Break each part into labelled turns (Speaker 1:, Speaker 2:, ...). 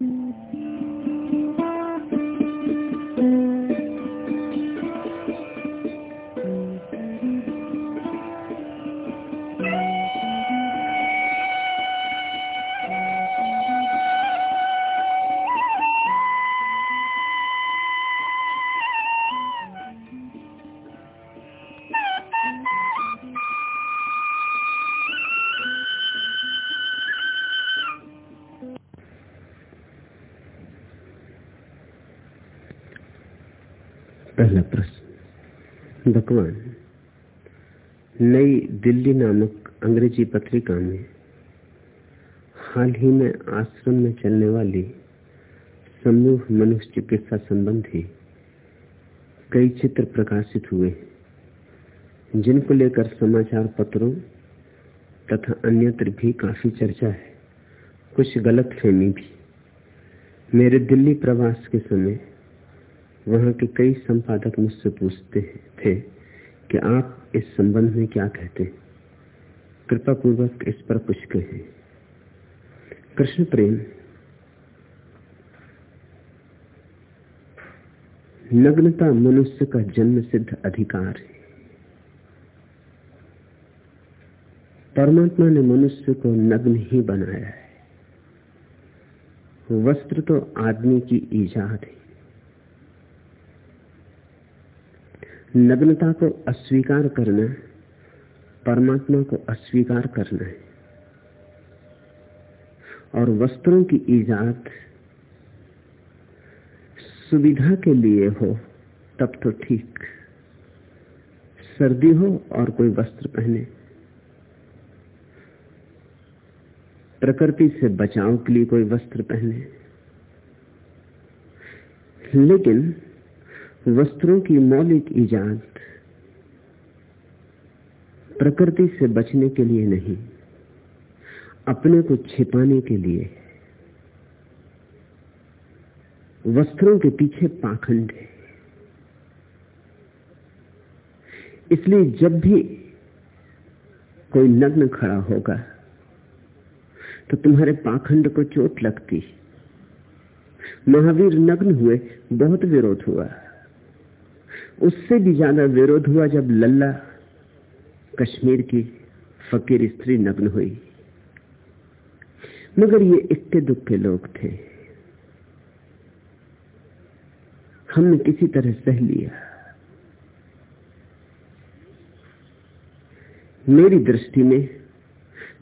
Speaker 1: पहला भगवान नई दिल्ली नामक अंग्रेज़ी पत्रिका में, हाल ही में आश्रम में चलने वाली समूह मनुष्य चिकित्सा संबंधी कई चित्र प्रकाशित हुए जिनको लेकर समाचार पत्रों तथा अन्यत्र भी काफ़ी चर्चा है, कुछ गलत फहमी भी। मेरे दिल्ली प्रवास के समय वहाँ के कई संपादक मुझसे पूछते थे कि आप इस संबंध में क्या कहते हैं? कृपा पूर्वक इस पर कुछ कहें। कृष्ण प्रेम। नग्नता मनुष्य का जन्म सिद्ध अधिकार है। परमात्मा ने मनुष्य को नग्न ही बनाया है। वस्त्र तो आदमी की ईजाद है। नग्नता को अस्वीकार करना, परमात्मा को अस्वीकार करना है। और वस्त्रों की ईजाद सुविधा के लिए हो, तब तो ठीक। सर्दी हो और कोई वस्त्र पहने। प्रकृति से बचाव के लिए कोई वस्त्र पहने। लेकिन वस्त्रों की मौलिक ईजाद प्रकृति से बचने के लिए नहीं, अपने को छिपाने के लिए वस्त्रों के पीछे पाखंड है। इसलिए जब भी कोई नग्न खड़ा होगा तो तुम्हारे पाखंड को चोट लगती। महावीर नग्न हुए, बहुत विरोध हुआ। उससे भी ज़्यादा विरोध हुआ जब लल्ला कश्मीर की फकीर स्त्री नग्न हुई। मगर ये इक्के दुख के लोग थे। हमने किसी तरह सह लिया। मेरी दृष्टि में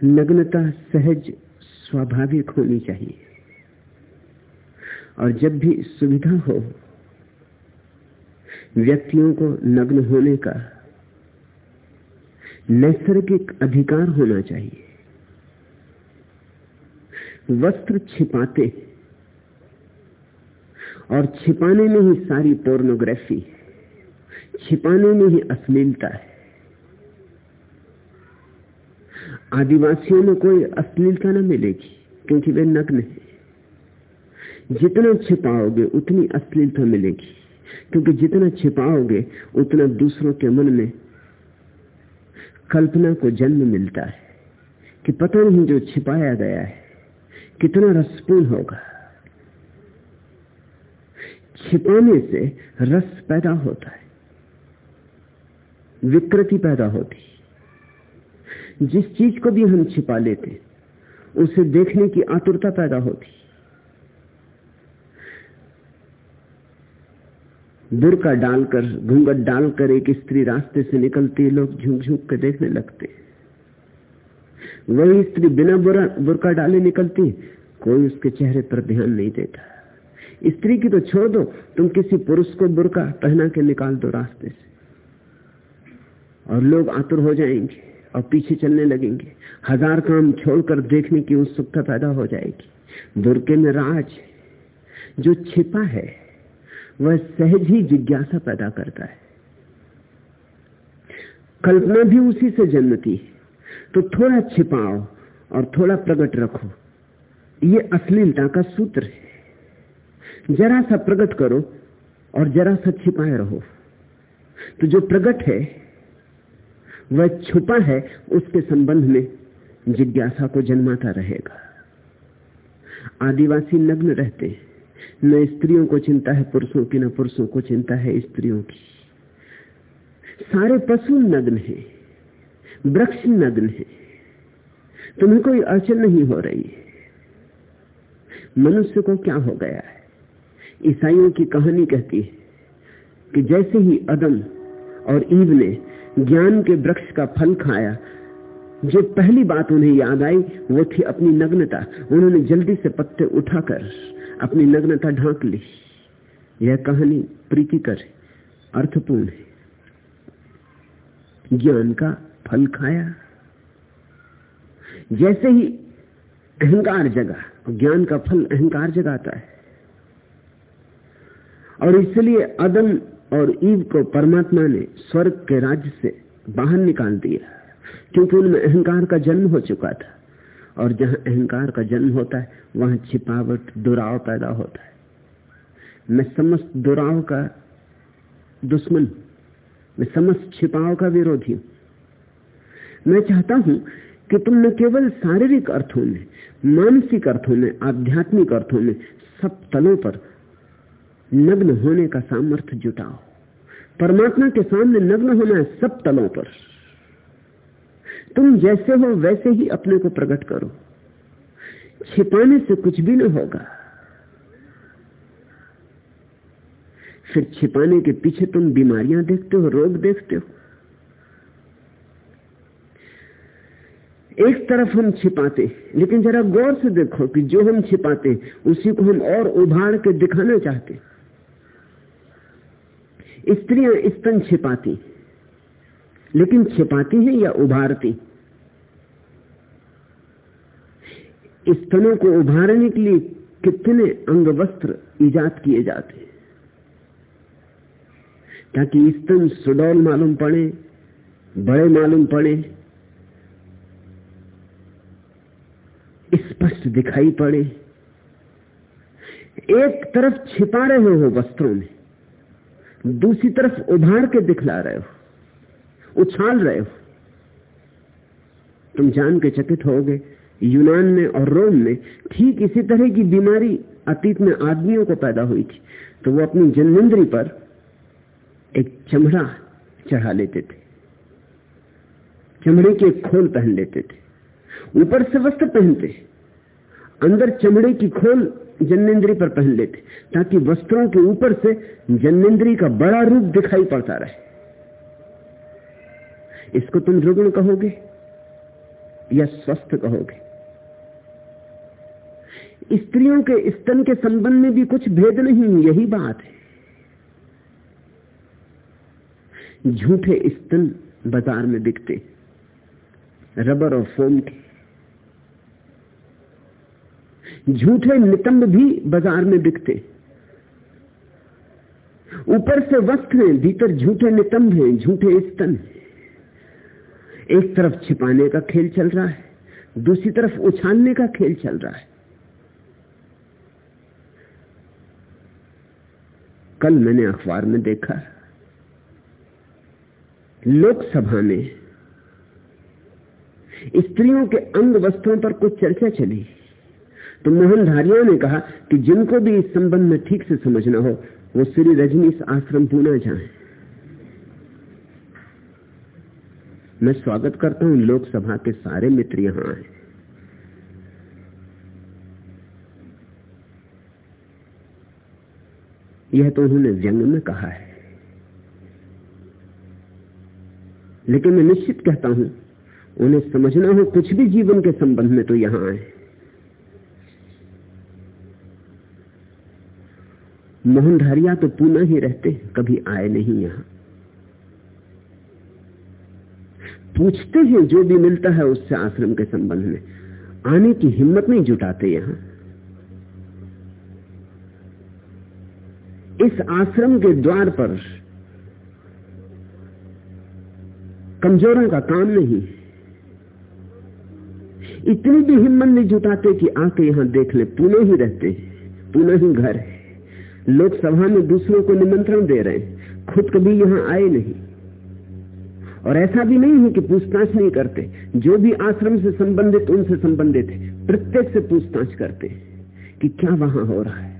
Speaker 1: नग्नता सहज स्वाभाविक होनी चाहिए। और जब भी सुविधा हो व्यक्तियों को नग्न होने का नैसर्गिक अधिकार होना चाहिए। वस्त्र छिपाते और छिपाने में ही सारी पोर्नोग्राफी छिपाने में ही अश्लीलता है। आदिवासियों में कोई अश्लीलता न मिलेगी, क्योंकि वे नग्न हैं। जितना छिपाओगे, उतनी अश्लीलता मिलेगी। क्योंकि जितना छिपाओगे, उतना दूसरों के मन में कल्पना को जन्म मिलता है। कि पता नहीं जो छिपाया गया है, कितना रसपूर्ण होगा। छिपाने से रस पैदा होता है, विकृति पैदा होती जिस चीज़ को भी हम छिपा लेते उसे देखने की आतुरता पैदा होती बुरका डालकर, घूंघट डालकर एक स्त्री रास्ते से निकलती लोग झुक झुक के देखने लगते वही स्त्री बिना बुरा, बुरका डाले निकलती कोई उसके चेहरे पर ध्यान नहीं देता। स्त्री की तो छोड़ दो, तुम किसी पुरुष को बुरका पहना के निकाल दो रास्ते से। और लोग आतुर हो जाएँगे और पीछे चलने लगेंगे। हज़ार काम छोड़कर देखने की उत्सुकता पैदा हो जाएगी। बुरके में राज जो छिपा है वह सहज ही जिज्ञासा पैदा करता है। कल्पना भी उसी से जन्मती है। तो थोड़ा छिपाओ और थोड़ा प्रकट रखो। ये अश्लीलता का सूत्र है। जरा सा प्रकट करो और जरा सा छिपाए रहो। तो जो प्रकट है, वह छुपा है, उसके संबंध में जिज्ञासा को जन्माता रहेगा। आदिवासी नग्न रहते हैं। न स्त्रियों को चिंता है, पुरुषों की, न पुरुषों को चिंता है स्त्रियों की। सारे पशु नग्न हैं, वृक्ष नग्न है, तुम्हें कोई अड़चन नहीं हो रही मनुष्य को क्या हो गया है? ईसाइयों की कहानी कहती है कि जैसे ही अदम और ईव ने ज्ञान के वृक्ष का फल खाया, जो पहली बात उन्हें याद आई, वो थी अपनी नग्नता। उन्होंने जल्दी से पत्ते उठाकर अपनी नग्नता ढांक ली। यह कहानी प्रीतिकर अर्थपूर्ण है। ज्ञान का फल खाया। जैसे ही अहंकार जगा, ज्ञान का फल अहंकार जगाता है। और इसलिए अदम और ईव को परमात्मा ने स्वर्ग के राज्य से बाहर निकाल दिया, क्योंकि उनमें अहंकार का जन्म हो चुका था। और जहाँ अहंकार का जन्म होता है, वहाँ छिपावट, दुराव पैदा होता है। मैं समस्त दुराव का दुश्मन, मैं समस्त छिपाव का विरोधी हूँ। मैं चाहता हूँ कि तुम न केवल शारीरिक अर्थों में, मानसिक अर्थों में, आध्यात्मिक अर्थों में सब तलों पर नग्न होने का सामर्थ्य जुटाओ। परमात्मा के सामने नग्न होना है सब तलों पर। तुम जैसे हो, वैसे ही अपने को प्रकट करो। छिपाने से कुछ भी न होगा। फिर छिपाने के पीछे तुम बीमारियाँ देखते हो, रोग देखते हो। एक तरफ़ हम छिपाते, लेकिन जरा गौर से देखो कि जो हम छिपाते, उसी को हम और उभार के दिखाना चाहते। स्त्रियाँ स्तन छिपाती। लेकिन छिपाती हैं या उभारती? स्तनों को उभारने के लिए कितने अंग वस्त्र ईजाद किए जाते हैं? ताकि स्तन सुडौल मालूम पड़े, बड़े मालूम पड़े, स्पष्ट दिखाई पड़े। एक तरफ़ छिपा रहे हो वस्त्रों में, दूसरी तरफ़ उभार के दिखला रहे हो। उछाल रहे हो। तुम जान के चकित होगे, यूनान में और रोम में ठीक इसी तरह की बीमारी अतीत में आदमियों को पैदा हुई थी। तो वो अपनी जन्मेंद्री पर एक चमड़ा चढ़ा लेते थे। चमड़े के खोल पहन लेते थे। ऊपर से वस्त्र पहनते, अंदर चमड़े की खोल जन्मेंद्री पर पहन लेते, ताकि वस्त्रों के ऊपर से जन्मेंद्री का बड़ा रूप दिखाई पड़ता रहे। इसको तुम रुग्ण कहोगे या स्वस्थ कहोगे? स्त्रियों के स्तन के संबंध में भी कुछ भेद नहीं, यही बात है। झूठे स्तन बाज़ार में बिकते, रबर और फोम के। झूठे नितंब भी बाज़ार में बिकते। ऊपर से वस्त्र हैं, भीतर झूठे नितंब हैं, झूठे स्तन एक तरफ़ छिपाने का खेल चल रहा है, दूसरी तरफ़ उछालने का खेल चल रहा है। कल मैंने अखबार में देखा, लोकसभा में स्त्रियों के अंग वस्त्रों पर कुछ चर्चा चली। तो मोहन धारिया ने कहा कि जिनको भी इस संबंध में ठीक से समझना हो, वो श्री रजनीश आश्रम पूना जाए। मैं स्वागत करता हूँ लोकसभा के सारे मित्र यहाँ। आए यह तो उन्होंने व्यंग में कहा है। लेकिन मैं निश्चित कहता हूँ, उन्हें समझना हो कुछ भी जीवन के संबंध में तो यहाँ आए। मोहनधारिया तो पूना ही रहते, कभी आए नहीं यहाँ। पूछते हैं जो भी मिलता है उससे आश्रम के संबंध में। आने की हिम्मत नहीं जुटाते यहाँ। इस आश्रम के द्वार पर कमजोरों का काम नहीं। इतनी भी हिम्मत नहीं जुटाते कि आके यहाँ देख ले। पुणे ही रहते पुणे ही घर है। लोकसभा में दूसरों को निमंत्रण दे रहे हैं। खुद कभी यहाँ आए नहीं। और ऐसा भी नहीं है कि पूछताछ नहीं करते। जो भी आश्रम से संबंधित, उनसे संबंधित है। प्रत्येक से पूछताछ करते कि क्या वहाँ हो रहा है।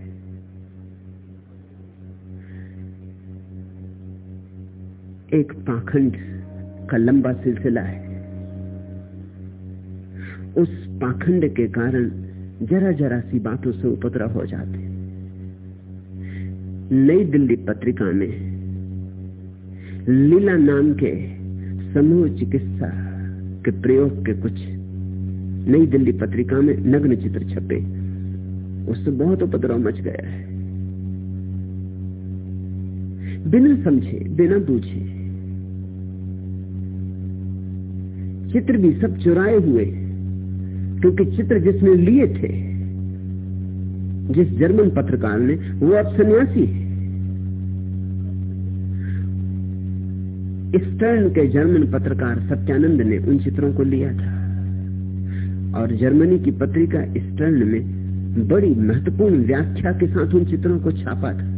Speaker 1: एक पाखंड का लंबा सिलसिला है। उस पाखंड के कारण जरा जरा सी बातों से उपद्रव हो जाते नई दिल्ली पत्रिका में लीला नाम के समूह चिकित्सा के प्रयोग के कुछ नई दिल्ली पत्रिका में नग्न चित्र छपे। उससे बहुत उपद्रव मच गया है। बिना समझे, बिना बूझे, चित्र भी सब चुराए हुए क्योंकि चित्र जिसने लिए थे, जिस जर्मन पत्रकार ने, वो अब सन्यासी है। स्टर्न के जर्मन पत्रकार सत्यानंद ने उन चित्रों को लिया था। और जर्मनी की पत्रिका स्टर्न में बड़ी महत्वपूर्ण व्याख्या के साथ उन चित्रों को छापा था।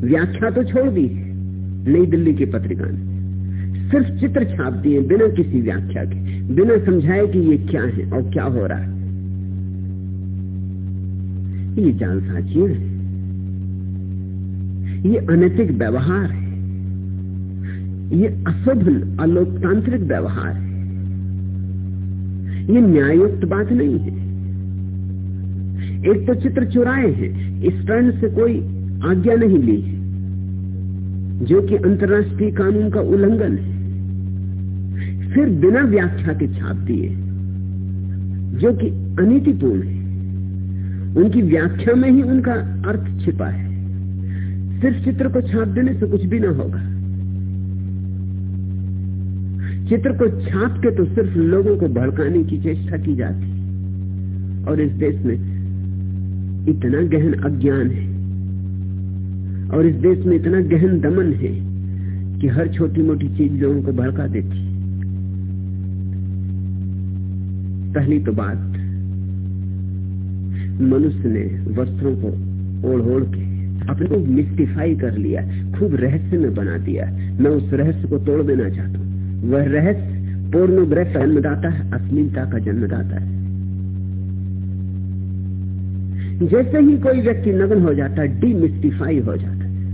Speaker 1: व्याख्या तो छोड़ दी नई दिल्ली की पत्रिका ने। सिर्फ़ चित्र छाप दिए बिना किसी व्याख्या के, बिना समझाए कि ये क्या है और क्या हो रहा है। ये जालसाजियाँ है। ये अनैतिक व्यवहार है। ये अशोभन अलोकतांत्रिक व्यवहार है। ये न्यायुक्त बात नहीं है। एक तो चित्र चुराए हैं, इस टर्न से कोई आज्ञा नहीं ली है, जो कि अंतर्राष्ट्रीय कानून का उल्लंघन है। फिर बिना व्याख्या के छाप दिए, जो कि अनितिपूर्ण है। उनकी व्याख्या में ही उनका अर्थ छिपा है। सिर्फ़ चित्र को छाप देने से कुछ भी ना होगा। चित्र को छाप के तो सिर्फ़ लोगों को भड़काने की चेष्टा की जाती और इस देश में इतना गहन अज्ञान है। और इस देश में इतना गहन दमन है कि हर छोटी मोटी चीज़ लोगों को भड़का देती पहली तो बात, मनुष्य ने वस्त्रों को ओढ़ ओढ़ के अपने को मिस्टिफाई कर लिया, खूब रहस्य में बना दिया। मैं उस रहस्य को तोड़ देना चाहता वह रहस्य पोर्नोग्राफ जन्मदाता है अश्लीलता का जन्मदाता है। जैसे ही कोई व्यक्ति नग्न हो जाता है डीमिस्टिफाई हो जाता है,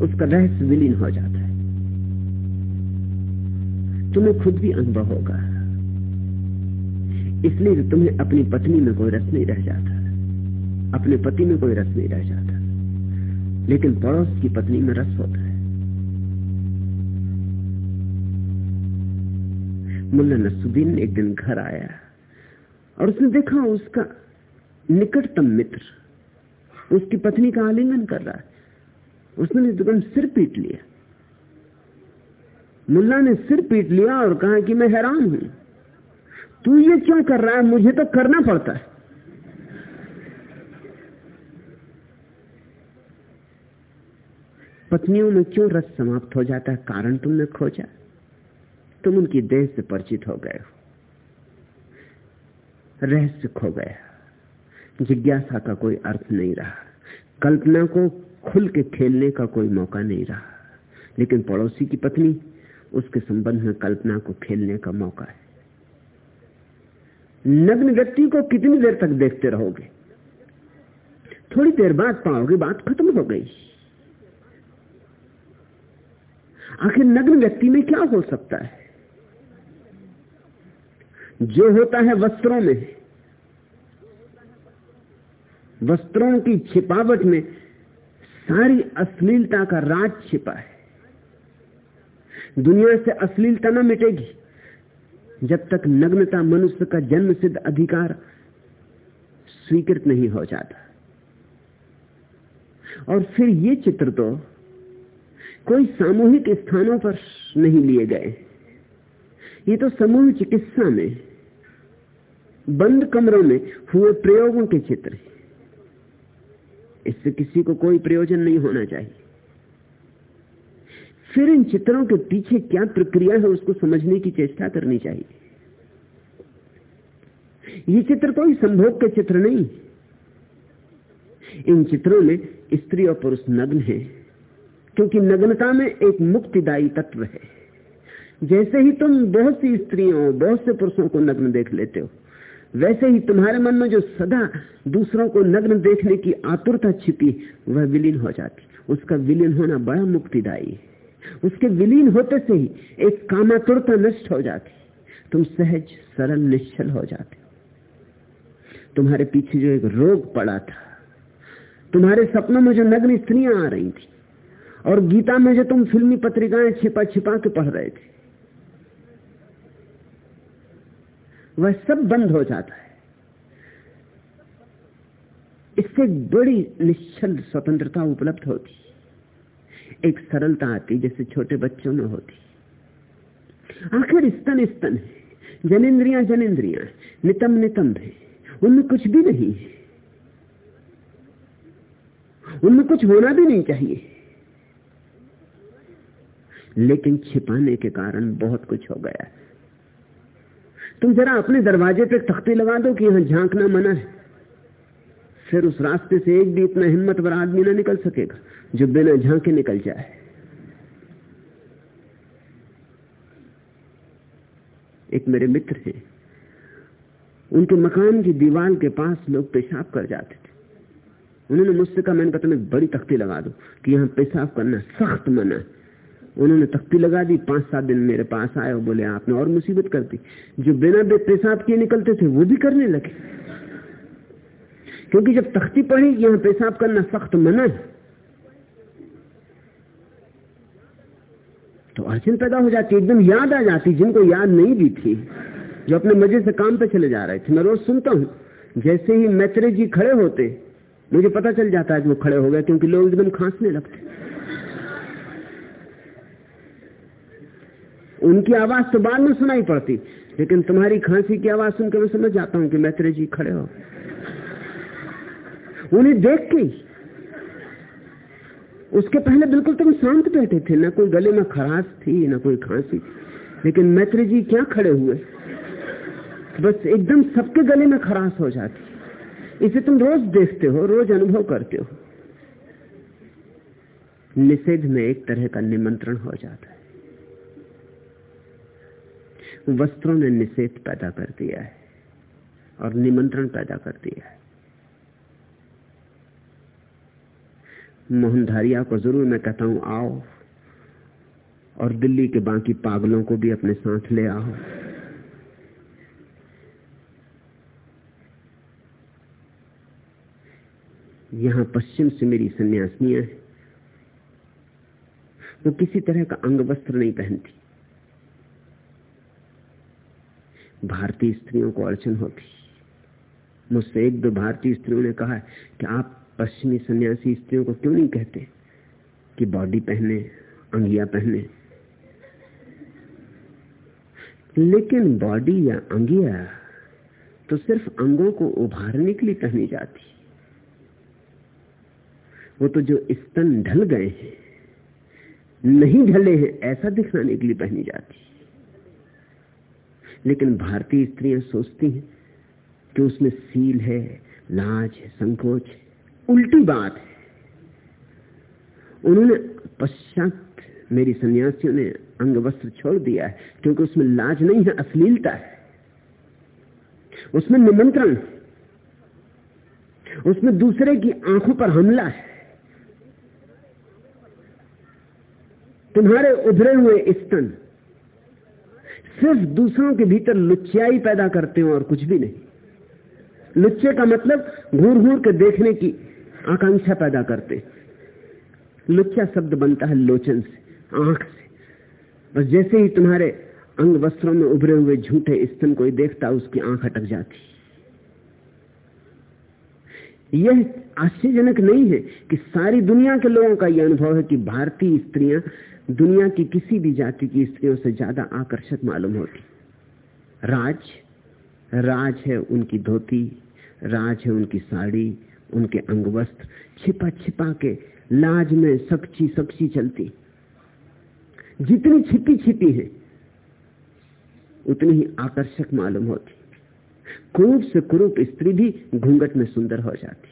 Speaker 1: उसका रहस्य विलीन हो जाता है। तुम्हें खुद भी अनुभव होगा। इसलिए तो तुम्हें अपनी पत्नी में कोई रस नहीं रह जाता। अपने पति में कोई रस नहीं रह जाता। लेकिन पड़ोस की पत्नी में रस होता है। मुल्ला नसुद्दीन एक दिन घर आया और उसने देखा उसका निकटतम मित्र, उसकी पत्नी का आलिंगन कर रहा है। उसने तुरंत सिर पीट लिया। मुल्ला ने सिर पीट लिया और कहा कि मैं हैरान हूँ। तू ये क्यों कर रहा है? मुझे तो करना पड़ता है। पत्नियों में क्यों रस समाप्त हो जाता है? कारण तुमने खोजा। तुम उनकी देह से परिचित हो गए हो। रहस्य खो गया जिज्ञासा का कोई अर्थ नहीं रहा। कल्पना को खुल के खेलने का कोई मौका नहीं रहा। लेकिन पड़ोसी की पत्नी, उसके संबंध में कल्पना को खेलने का मौका है। नग्न व्यक्ति को कितनी देर तक देखते रहोगे? थोड़ी देर बाद पाओगे बात खत्म हो गई। आखिर नग्न व्यक्ति में क्या हो सकता है? जो होता है वस्त्रों में, वस्त्रों की छिपावट में सारी अश्लीलता का राज छिपा है। दुनिया से अश्लीलता ना मिटेगी, जब तक नग्नता मनुष्य का जन्म सिद्ध अधिकार स्वीकृत नहीं हो जाता। और फिर ये चित्र तो कोई सामूहिक स्थानों पर नहीं लिए गए। ये तो समूह चिकित्सा में बंद कमरों में हुए प्रयोगों के चित्र इससे किसी को कोई प्रयोजन नहीं होना चाहिए। फिर इन चित्रों के पीछे क्या प्रक्रिया है, उसको समझने की चेष्टा करनी चाहिए। ये चित्र कोई संभोग के चित्र नहीं। इन चित्रों में स्त्री और पुरुष नग्न है, क्योंकि नग्नता में एक मुक्तिदायी तत्व है। जैसे ही तुम बहुत सी स्त्रियों, बहुत से पुरुषों को नग्न देख लेते हो वैसे ही तुम्हारे मन में जो सदा दूसरों को नग्न देखने की आतुरता छिपी, वह विलीन हो जाती। उसका विलीन होना बड़ा मुक्तिदायी उसके विलीन होते से ही एक कामातुरता नष्ट हो जाती। तुम सहज, सरल, निश्चल हो जाते। तुम्हारे पीछे जो एक रोग पड़ा था, तुम्हारे सपनों में जो नग्न स्त्रियाँ आ रही थी, और गीता में जो तुम फिल्मी पत्रिकाएँ छिपा छिपा के पढ़ रहे थे वह सब बंद हो जाता है। इससे बड़ी निश्चल स्वतंत्रता उपलब्ध होती। एक सरलता आती जैसे छोटे बच्चों में होती। आखिर स्तन स्तन है। जनेन्द्रिया जनेन्द्रिया नितम नितंब है। उनमें कुछ भी नहीं है। उनमें कुछ होना भी नहीं चाहिए। लेकिन छिपाने के कारण बहुत कुछ हो गया है। तुम जरा अपने दरवाजे पे तख्ती लगा दो कि यहाँ झांकना मना है। फिर उस रास्ते से एक भी इतना हिम्मतवर आदमी ना निकल सकेगा, जो बिना झांके निकल जाए। एक मेरे मित्र हैं। उनके मकान की दीवार के पास लोग पेशाब कर जाते थे। उन्होंने मुझसे कहा, मैंने कहा, तुम्हें बड़ी तख्ती लगा दो कि यहाँ पेशाब करना सख्त मना है। उन्होंने तख्ती लगा दी, पाँच सात दिन मेरे पास आए और बोले, आपने और मुसीबत कर दी। जो बिना पेशाब किए निकलते थे, वो भी करने लगे। क्योंकि जब तख्ती पड़ी, यहाँ पेशाब करना सख्त मना है। तो अड़चन पैदा हो जाती, एकदम याद आ जाती, जिनको याद नहीं भी थी, जो अपने मज़े से काम पे चले जा रहे थे। मैं रोज सुनता हूँ, जैसे ही मैत्रे जी खड़े होते, मुझे पता चल जाता है कि वो खड़े हो गए, क्योंकि लोग एकदम खांसने लगते। उनकी आवाज़ तो बाद में सुनाई पड़ती। लेकिन तुम्हारी खांसी की आवाज़ सुनकर मैं समझ जाता हूँ कि मैत्रेय जी खड़े हो। उन्हें देख के उसके पहले बिल्कुल तुम शांत बैठे थे, ना कोई गले में खराश थी, ना कोई खांसी। लेकिन मैत्री जी क्या खड़े हुए? बस एकदम सबके गले में खराश हो जाती। इसे तुम रोज देखते हो, रोज अनुभव करते हो। निषेध में एक तरह का निमंत्रण हो जाता है वस्त्रों ने निषेध पैदा कर दिया है और निमंत्रण पैदा कर दिया है। मोहनधारिया को ज़रूर मैं कहता हूँ, आओ और दिल्ली के बाकी पागलों को भी अपने साथ ले आओ। यहाँ पश्चिम से मेरी सन्यासिनियाँ हैं। वो किसी तरह का अंग वस्त्र नहीं पहनती। भारतीय स्त्रियों को अड़चन होती। मुझसे एक दो भारतीय स्त्रियों ने कहा कि आप पश्चिमी सन्यासी स्त्रियों को क्यों नहीं कहते कि बॉडी पहने, अंगिया पहने? लेकिन बॉडी या अंगिया तो सिर्फ़ अंगों को उभारने के लिए पहनी जाती। वो तो जो स्तन ढल गए हैं, नहीं ढले हैं, ऐसा दिखाने के लिए पहनी जाती। लेकिन भारतीय स्त्रियाँ सोचती हैं कि उसमें सील है, लाज है, संकोच है, उल्टी बात है। उन्होंने पश्चात मेरी सन्यासियों ने अंग वस्त्र छोड़ दिया है, क्योंकि उसमें लाज नहीं है, अश्लीलता है। उसमें निमंत्रण उसमें दूसरे की आँखों पर हमला है। तुम्हारे उभरे हुए स्तन सिर्फ़ दूसरों के भीतर लुच्चाई पैदा करते हो और कुछ भी नहीं। लुच्चे का मतलब घूर घूर के देखने की आकांक्षा पैदा करते लुच्चा शब्द बनता है लोचन से, आँख से। बस जैसे ही तुम्हारे अंग वस्त्रों में उभरे हुए झूठे स्तन कोई देखता, उसकी आँख अटक जाती। यह आश्चर्यजनक नहीं है कि सारी दुनिया के लोगों का यह अनुभव है कि भारतीय स्त्रियाँ दुनिया की किसी भी जाति की स्त्रियों से ज़्यादा आकर्षक मालूम होती। राज राज है उनकी धोती, राज है उनकी साड़ी, उनके अंग वस्त्र छिपा छिपा के लाज में सच्ची सच्ची चलती। जितनी छिपी छिपी है, उतनी ही आकर्षक मालूम होती। क्रूप से क्रूप स्त्री भी घूंघट में सुंदर हो जाती।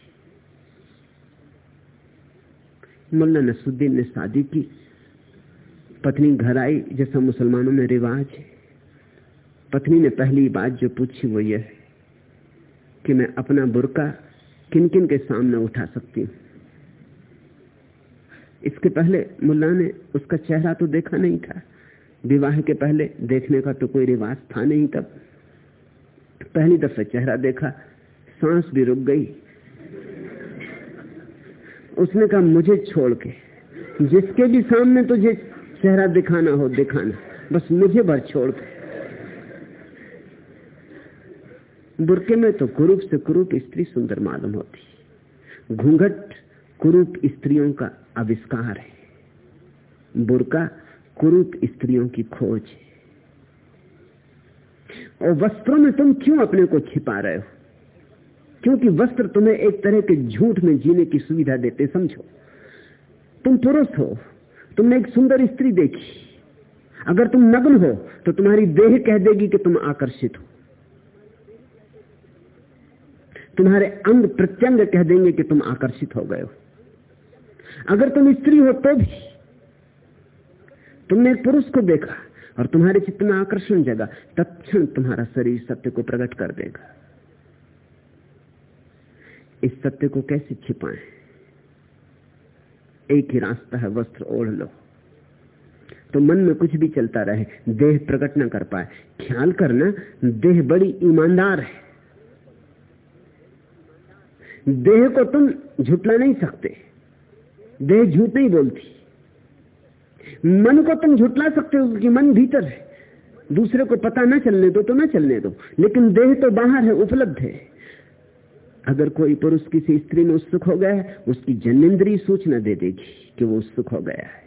Speaker 1: मुल्ला नसुद्दीन ने शादी की। पत्नी घर आई, जैसा मुसलमानों में रिवाज है। पत्नी ने पहली बात जो पूछी वो यह है कि मैं अपना बुरका किन किन के सामने उठा सकती हूँ? इसके पहले मुल्ला ने उसका चेहरा तो देखा नहीं था। विवाह के पहले देखने का तो कोई रिवाज था नहीं तब। पहली दफे चेहरा देखा, सांस भी रुक गई। उसने कहा, मुझे छोड़ के, जिसके भी सामने तुझे चेहरा दिखाना हो, दिखाना। बस मुझे भर छोड़ के बुरके में तो कुरूप से कुरूप स्त्री सुंदर मालूम होती। घूंघट कुरूप स्त्रियों का आविष्कार है। बुरका कुरूप स्त्रियों की खोज है। और वस्त्रों में तुम क्यों अपने को छिपा रहे हो? क्योंकि वस्त्र तुम्हें एक तरह के झूठ में जीने की सुविधा देते, समझो। तुम पुरुष हो। तुमने एक सुंदर स्त्री देखी। अगर तुम नग्न हो तो तुम्हारी देह कह देगी कि तुम आकर्षित हो। तुम्हारे अंग प्रत्यंग कह देंगे कि तुम आकर्षित हो गए हो। अगर तुम स्त्री हो तो भी तुमने एक पुरुष को देखा और तुम्हारे चित्त में आकर्षण जगा, तत्क्षण तुम्हारा शरीर सत्य को प्रकट कर देगा। इस सत्य को कैसे छिपाएँ? एक ही रास्ता है, वस्त्र ओढ़ लो। तो मन में कुछ भी चलता रहे, देह प्रकट न कर पाए। ख्याल करना, देह बड़ी ईमानदार है। देह को तुम झुटला नहीं सकते। देह झूठ नहीं बोलती। मन को तुम झुटला सकते हो क्योंकि मन भीतर है। दूसरे को पता न चलने दो तो न चलने दो। लेकिन देह तो बाहर है, उपलब्ध है। अगर कोई पुरुष किसी स्त्री में उत्सुक हो गया है, उसकी जन्नेन्द्रीय सूचना दे देगी कि वो उत्सुक हो गया है।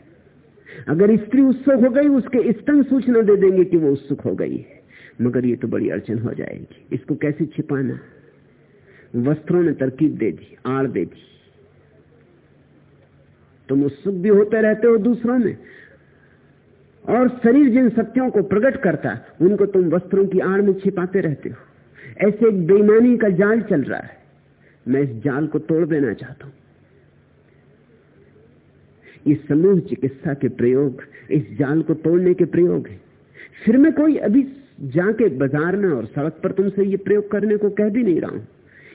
Speaker 1: अगर स्त्री उत्सुक हो गई, उसके स्तन सूचना दे देंगे कि वो उत्सुक हो गई है। मगर ये तो बड़ी अड़चन हो जाएगी। इसको कैसे छिपाना? वस्त्रों ने तरकीब दे दी, आड़ दे दी। तुम उत्सुक भी होते रहते हो दूसरों में, और शरीर जिन सत्यों को प्रकट करता, उनको तुम वस्त्रों की आड़ में छिपाते रहते हो। ऐसे एक बेईमानी का जाल चल रहा है। मैं इस जाल को तोड़ देना चाहता हूँ। ये समूह चिकित्सा के प्रयोग, इस जाल को तोड़ने के प्रयोग है। फिर मैं कोई अभी जाके बाज़ार में और सड़क पर तुमसे ये प्रयोग करने को कह भी नहीं रहा हूँ।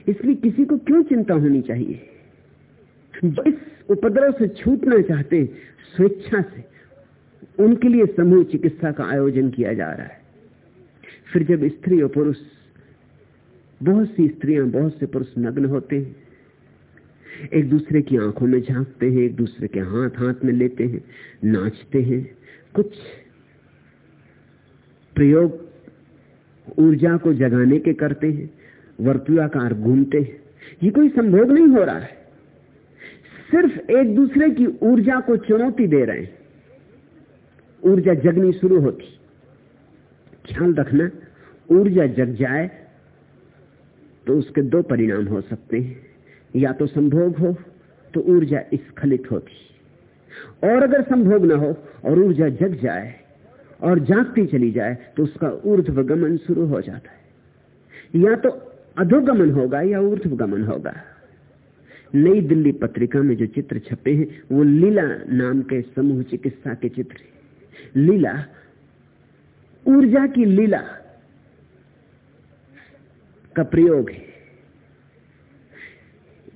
Speaker 1: इसलिए किसी को क्यों चिंता होनी चाहिए? जो इस उपद्रव से छूटना चाहते स्वेच्छा से उनके लिए समूह चिकित्सा का आयोजन किया जा रहा है। फिर जब स्त्री और पुरुष बहुत सी स्त्रियाँ बहुत से पुरुष नग्न होते हैं। एक दूसरे की आँखों में झांकते हैं, एक दूसरे के हाथ हाथ में लेते हैं, नाचते हैं। कुछ प्रयोग ऊर्जा को जगाने के करते हैं, वर्तुलाकार घूमते हैं। ये कोई संभोग नहीं हो रहा है। सिर्फ़ एक दूसरे की ऊर्जा को चुनौती दे रहे हैं। ऊर्जा जगनी शुरू होती। ख्याल रखना, ऊर्जा जग जाए तो उसके दो परिणाम हो सकते हैं। या तो संभोग हो तो ऊर्जा स्खलित होती। और अगर संभोग ना हो, और ऊर्जा जग जाए, और जागती चली जाए तो उसका ऊर्ध्व गमन शुरू हो जाता है। या तो अधोगमन होगा, या ऊर्ध्वगमन होगा। नई दिल्ली पत्रिका में जो चित्र छपे हैं, वो लीला नाम के समूह चिकित्सा के चित्र लीला, ऊर्जा की लीला का प्रयोग है।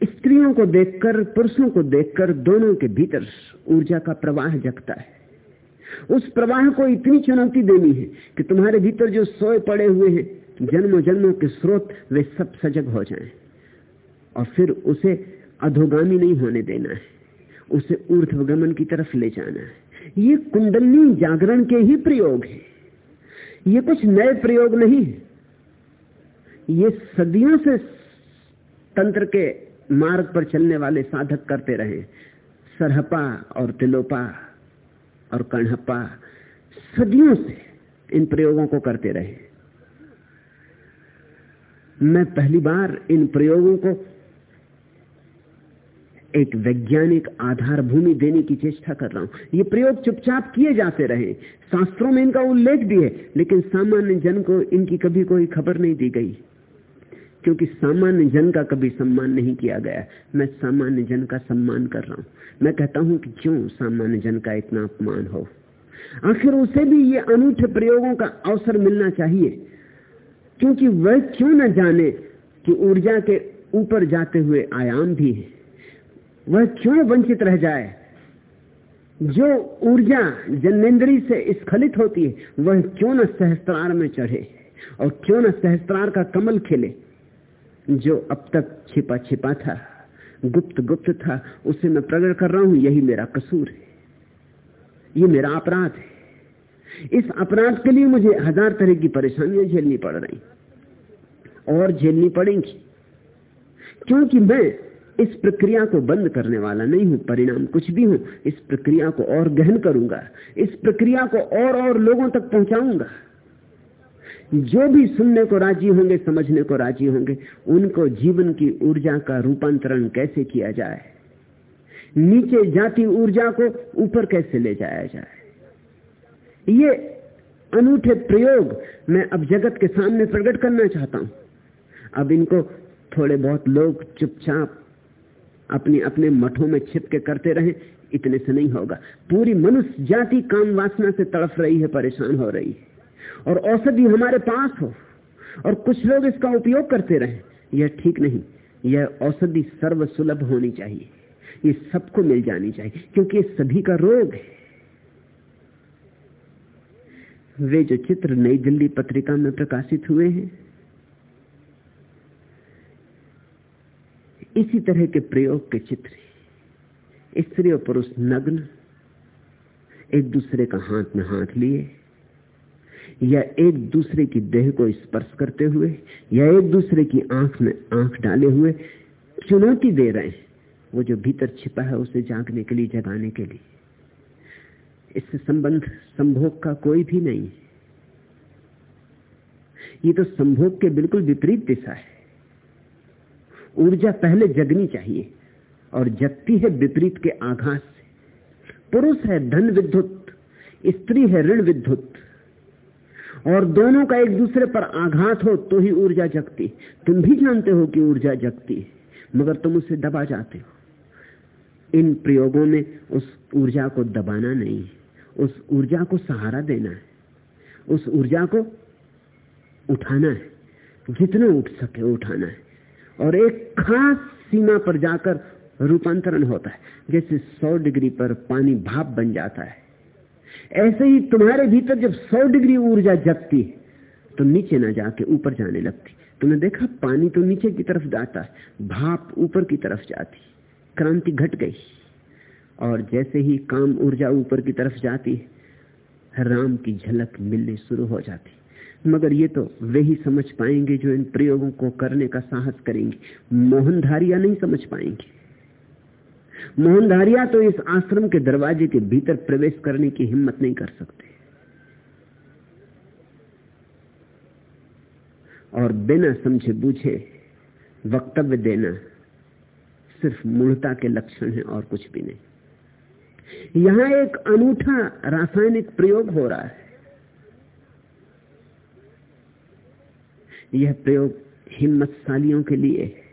Speaker 1: स्त्रियों को देखकर, पुरुषों को देखकर दोनों के भीतर ऊर्जा का प्रवाह जगता है। उस प्रवाह को इतनी चुनौती देनी है कि तुम्हारे भीतर जो सोए पड़े हुए हैं जन्मों जन्मों के स्रोत, वे सब सजग हो जाएँ। और फिर उसे अधोगामी नहीं होने देना है। उसे ऊर्ध्वगमन की तरफ़ ले जाना है। ये कुंडली जागरण के ही प्रयोग है। ये कुछ नए प्रयोग नहीं है। ये सदियों से तंत्र के मार्ग पर चलने वाले साधक करते रहे। सरहपा और तिलोपा और कणहपा, सदियों से इन प्रयोगों को करते रहे। मैं पहली बार इन प्रयोगों को एक वैज्ञानिक आधार भूमि देने की चेष्टा कर रहा हूँ। ये प्रयोग चुपचाप किए जाते रहे। शास्त्रों में इनका उल्लेख भी है, लेकिन सामान्य जन को इनकी कभी कोई खबर नहीं दी गई। क्योंकि सामान्य जन का कभी सम्मान नहीं किया गया। मैं सामान्य जन का सम्मान कर रहा हूँ। मैं कहता हूँ कि क्यों सामान्य जन का इतना अपमान हो? आखिर उसे भी ये अनूठे प्रयोगों का अवसर मिलना चाहिए। क्योंकि वह क्यों न जाने कि ऊर्जा के ऊपर जाते हुए आयाम भी है। वह क्यों वंचित रह जाए? जो ऊर्जा जन्मेंद्री से स्खलित होती है, वह क्यों न सहस्त्रार में चढ़े और क्यों न सहस्त्रार का कमल खिले? जो अब तक छिपा छिपा था गुप्त गुप्त था, उसे मैं प्रकट कर रहा हूँ, यही मेरा कसूर है। ये मेरा अपराध है। इस अपराध के लिए मुझे हज़ार तरह की परेशानियाँ झेलनी पड़ रही और झेलनी पड़ेंगी। क्योंकि मैं इस प्रक्रिया को बंद करने वाला नहीं हूँ, परिणाम कुछ भी हूँ, इस प्रक्रिया को और गहन करूँगा, इस प्रक्रिया को और और लोगों तक पहुंचाऊँगा। जो भी सुनने को राज़ी होंगे, समझने को राज़ी होंगे, उनको जीवन की ऊर्जा का रूपांतरण कैसे किया जाए? नीचे जाती ऊर्जा को ऊपर कैसे ले जाया जाए? ये अनूठे प्रयोग मैं अब जगत के सामने प्रकट करना चाहता हूँ। अब इनको थोड़े बहुत लोग चुपचाप अपनी अपने मठों में छिप के करते रहे, इतने से नहीं होगा। पूरी मनुष्य जाति काम वासना से तड़फ रही है, परेशान हो रही है। और औषधि हमारे पास हो। और कुछ लोग इसका उपयोग करते रहे। यह ठीक नहीं। यह औषधि सर्व सुलभ होनी चाहिए। ये सबको मिल जानी चाहिए, क्योंकि सभी का रोग है। वे जो चित्र नई दिल्ली पत्रिका में प्रकाशित हुए हैं, इसी तरह के प्रयोग के चित्र स्त्री और पुरुष नग्न, एक दूसरे का हाथ में हाथ लिए या एक दूसरे की देह को स्पर्श करते हुए, या एक दूसरे की आँख में आँख डाले हुए चुनौती दे रहे हैं, वो जो भीतर छिपा है उसे जागने के लिए, जगाने के लिए। इससे संबंध, संभोग का कोई भी नहीं ये तो संभोग के बिल्कुल विपरीत दिशा है। ऊर्जा पहले जगनी चाहिए, और जगती है विपरीत के आघात से। पुरुष है धन विद्युत, स्त्री है ऋण विद्युत। और दोनों का एक दूसरे पर आघात हो तो ही ऊर्जा जगती। तुम भी जानते हो कि ऊर्जा जगती मगर तुम उसे दबा जाते हो। इन प्रयोगों में उस ऊर्जा को दबाना नहीं, उस ऊर्जा को सहारा देना है, उस ऊर्जा को उठाना है, जितना उठ सके उठाना है। और एक खास सीमा पर जाकर रूपांतरण होता है, जैसे 100 डिग्री पर पानी भाप बन जाता है। ऐसे ही तुम्हारे भीतर जब सौ डिग्री ऊर्जा जगती तो नीचे ना जाके ऊपर जाने लगती। तुमने देखा, पानी तो नीचे की तरफ़ जाता है, भाप ऊपर की तरफ़ जाती, क्रांति घट गई। और जैसे ही काम ऊर्जा ऊपर की तरफ़ जाती, राम की झलक मिलनी शुरू हो जाती। मगर ये तो वे ही समझ पाएँगे जो इन प्रयोगों को करने का साहस करेंगे। मोहनधारिया नहीं समझ पाएँगे। मोहनधारिया तो इस आश्रम के दरवाजे के भीतर प्रवेश करने की हिम्मत नहीं कर सकते। और बिना समझे बूझे वक्तव्य देना सिर्फ़ मूढ़ता के लक्षण है और कुछ भी नहीं। यहाँ एक अनूठा रासायनिक प्रयोग हो रहा है। यह प्रयोग हिम्मतशालियों के लिए है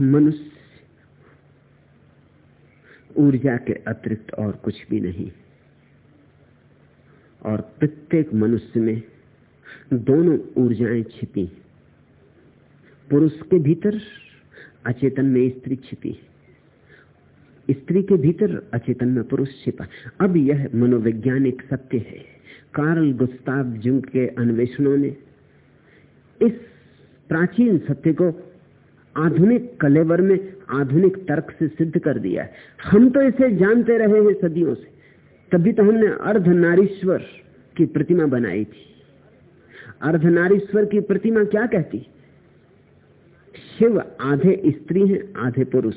Speaker 1: मनुष्य ऊर्जा के अतिरिक्त और कुछ भी नहीं। और प्रत्येक मनुष्य में दोनों ऊर्जाएँ छिपी। पुरुष के भीतर अचेतन में स्त्री छिपी। स्त्री के भीतर अचेतन में पुरुष छिपा। अब यह मनोवैज्ञानिक सत्य है। कार्ल गुस्ताव जुंग के अन्वेषणों ने इस प्राचीन सत्य को आधुनिक कलेवर में आधुनिक तर्क से सिद्ध कर दिया है। हम तो इसे जानते रहे हैं सदियों से। तभी तो हमने अर्धनारीश्वर की प्रतिमा बनाई थी। अर्धनारीश्वर की प्रतिमा क्या कहती? शिव आधे स्त्री हैं, आधे पुरुष।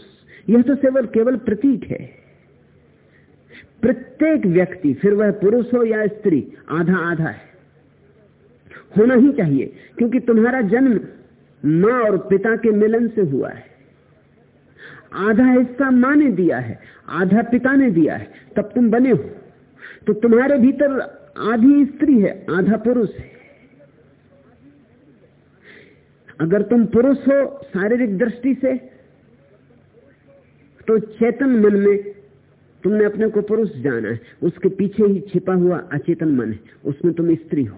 Speaker 1: यह तो केवल केवल प्रतीक है। प्रत्येक व्यक्ति, फिर वह पुरुष हो या स्त्री आधा आधा है। होना ही चाहिए, क्योंकि तुम्हारा जन्म माँ और पिता के मिलन से हुआ है। आधा हिस्सा माँ ने दिया है, आधा पिता ने दिया है, तब तुम बने हो। तो तुम्हारे भीतर आधी स्त्री है, आधा पुरुष है। अगर तुम पुरुष हो शारीरिक दृष्टि से तो चेतन मन में तुमने अपने को पुरुष जाना है। उसके पीछे ही छिपा हुआ अचेतन मन है, उसमें तुम स्त्री हो।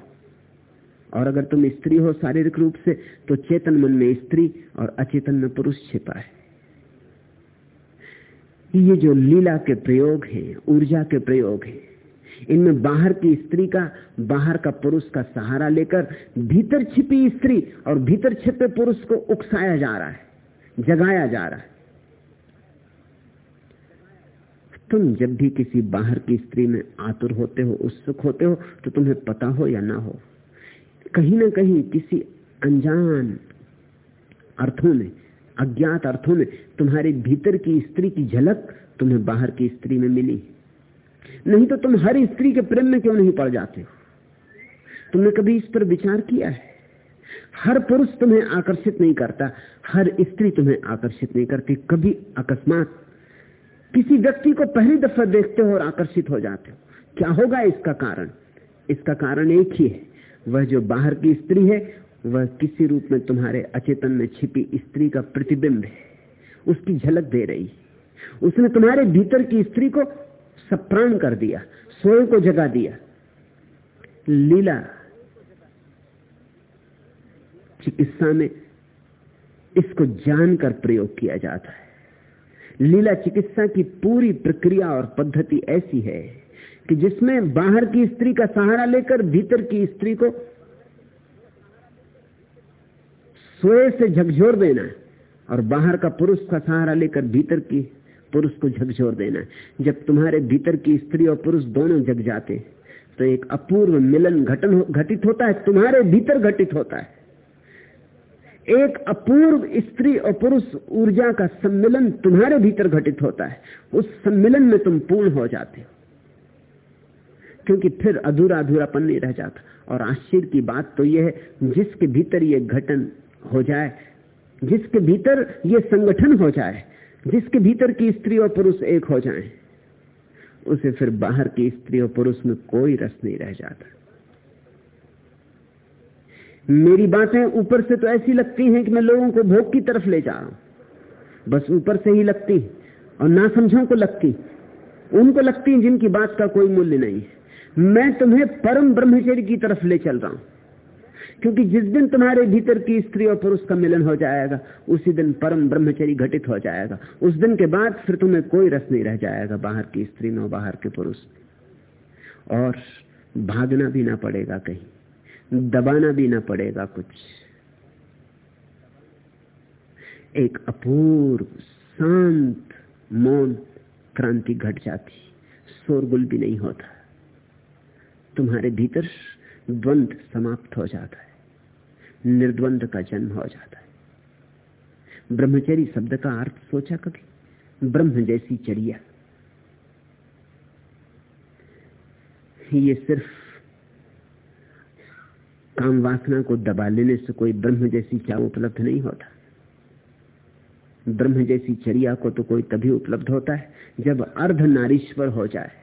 Speaker 1: और अगर तुम स्त्री हो शारीरिक रूप से तो चेतन मन में स्त्री और अचेतन में पुरुष छिपा है। ये जो लीला के प्रयोग हैं, ऊर्जा के प्रयोग हैं, इनमें बाहर की स्त्री का, बाहर का पुरुष का सहारा लेकर भीतर छिपी स्त्री और भीतर छिपे पुरुष को उकसाया जा रहा है, जगाया जा रहा है। तुम जब भी किसी बाहर की स्त्री में आतुर होते हो, उत्सुक होते हो तो तुम्हें पता हो या ना हो कहीं ना कहीं किसी अनजान अर्थों में, अज्ञात अर्थों में तुम्हारे भीतर की स्त्री की झलक तुम्हें बाहर की स्त्री में मिली। नहीं तो तुम हर स्त्री के प्रेम में क्यों नहीं पड़ जाते तुमने कभी इस पर विचार किया है? हर पुरुष तुम्हें आकर्षित नहीं करता, हर स्त्री तुम्हें आकर्षित नहीं करती। कभी अकस्मात किसी व्यक्ति को पहली दफ़ा देखते हो और आकर्षित हो जाते हो। क्या होगा इसका कारण? इसका कारण एक ही है। वह जो बाहर की स्त्री है, वह किसी रूप में तुम्हारे अचेतन में छिपी स्त्री का प्रतिबिंब है। उसकी झलक दे रही उसने तुम्हारे भीतर की स्त्री को सप्राण कर दिया सोए को जगा दिया। लीला चिकित्सा में इसको जानकर प्रयोग किया जाता है। लीला चिकित्सा की पूरी प्रक्रिया और पद्धति ऐसी है कि जिसमें बाहर की स्त्री का सहारा लेकर भीतर की स्त्री को सोए से झकझोर देना है और बाहर का पुरुष का सहारा लेकर भीतर की पुरुष को झकझोर देना। है जब तुम्हारे भीतर की स्त्री और पुरुष दोनों जग जाते तो एक अपूर्व मिलन घटन घटित होता है, तुम्हारे भीतर घटित होता है। एक अपूर्व स्त्री और पुरुष ऊर्जा का सम्मिलन तुम्हारे भीतर घटित होता है। उस सम्मिलन में तुम पूर्ण हो जाते हो। क्योंकि फिर अधूरा अधूरापन नहीं रह जाता। और आश्चर्य की बात तो यह है जिसके भीतर यह घटन हो जाए जिसके भीतर यह संगठन हो जाए जिसके भीतर की स्त्री और पुरुष एक हो जाएँ, उसे फिर बाहर की स्त्री और पुरुष में कोई रस नहीं रह जाता। मेरी बातें ऊपर से तो ऐसी लगती हैं कि मैं लोगों को भोग की तरफ़ ले जा रहा हूँ। बस ऊपर से ही लगती और ना समझों को लगती उनको लगती जिनकी बात का कोई मूल्य नहीं है। मैं तुम्हें परम ब्रह्मचर्य की तरफ़ ले चल रहा हूँ। क्योंकि जिस दिन तुम्हारे भीतर की स्त्री और पुरुष का मिलन हो जाएगा, उसी दिन परम ब्रह्मचर्य घटित हो जाएगा। उस दिन के बाद फिर तुम्हें कोई रस नहीं रह जाएगा, बाहर की स्त्री में बाहर के पुरुष। और भागना भी ना पड़ेगा कहीं, दबाना भी ना पड़ेगा कुछ। एक अपूर्व, शांत, मौन क्रांति घट जाती, शोरगुल भी नहीं होता। तुम्हारे भीतर द्वंद समाप्त हो जाता है। निर्द्वंद का जन्म हो जाता है। ब्रह्मचरी शब्द का अर्थ सोचा कभी? ब्रह्म जैसी चरिया। ये सिर्फ़ काम वासना को दबा लेने से कोई ब्रह्म जैसी चाह उपलब्ध नहीं होता। ब्रह्म जैसी चर्या को तो कोई तभी उपलब्ध होता है जब अर्ध नारीश्वर हो जाए।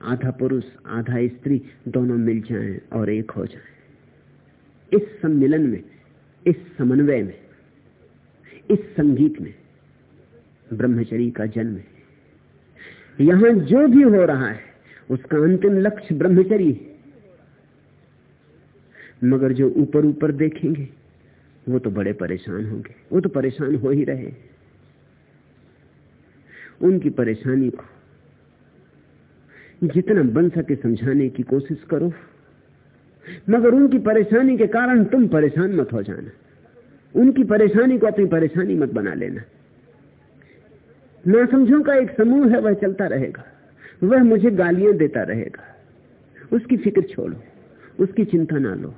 Speaker 1: आधा पुरुष, आधा स्त्री दोनों मिल जाएँ और एक हो जाएँ। इस सम्मिलन में, इस समन्वय में, इस संगीत में ब्रह्मचरी का जन्म है। यहाँ जो भी हो रहा है, उसका अंतिम लक्ष्य ब्रह्मचरी है मगर जो ऊपर ऊपर देखेंगे, वो तो बड़े परेशान होंगे। वो तो परेशान हो ही रहे उनकी परेशानी को जितना बन सके समझाने की कोशिश करो। मगर उनकी परेशानी के कारण तुम परेशान मत हो जाना। उनकी परेशानी को अपनी परेशानी मत बना लेना। ना समझो का एक समूह है, वह चलता रहेगा। वह मुझे गालियाँ देता रहेगा। उसकी फ़िक्र छोड़ो। उसकी चिंता ना लो।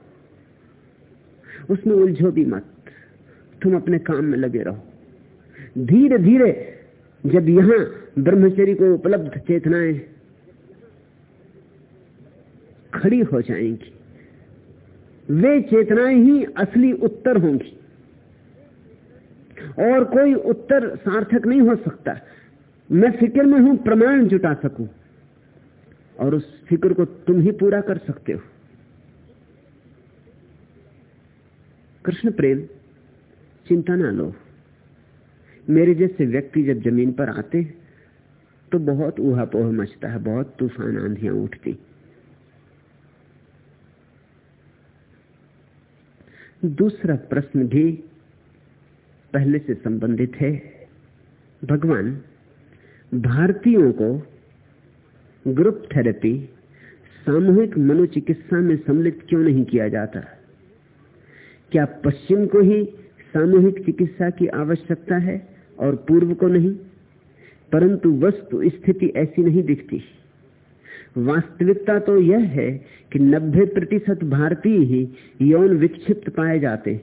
Speaker 1: उसमें उलझो भी मत। तुम अपने काम में लगे रहो। धीरे धीरे जब यहाँ ब्रह्मचरी को उपलब्ध चेतनाएँ खड़ी हो जाएँगी। वे चेतनाएँ ही असली उत्तर होंगी। और कोई उत्तर सार्थक नहीं हो सकता। मैं फ़िक्र में हूँ, प्रमाण जुटा सकूँ। और उस फ़िक्र को तुम ही पूरा कर सकते हो। कृष्ण प्रेम, चिंता ना लो। मेरे जैसे व्यक्ति जब ज़मीन पर आते तो बहुत ऊहापोह मचता है, बहुत तूफ़ान आंधियाँ उठती। दूसरा प्रश्न भी पहले से संबंधित है। भगवान भारतीयों को ग्रुप थेरेपी, सामूहिक मनोचिकित्सा में सम्मिलित क्यों नहीं किया जाता? क्या पश्चिम को ही सामूहिक चिकित्सा की आवश्यकता है और पूर्व को नहीं? परंतु वस्तु स्थिति ऐसी नहीं दिखती। वास्तविकता तो यह है कि 90 प्रतिशत भारतीय ही यौन विक्षिप्त पाए जाते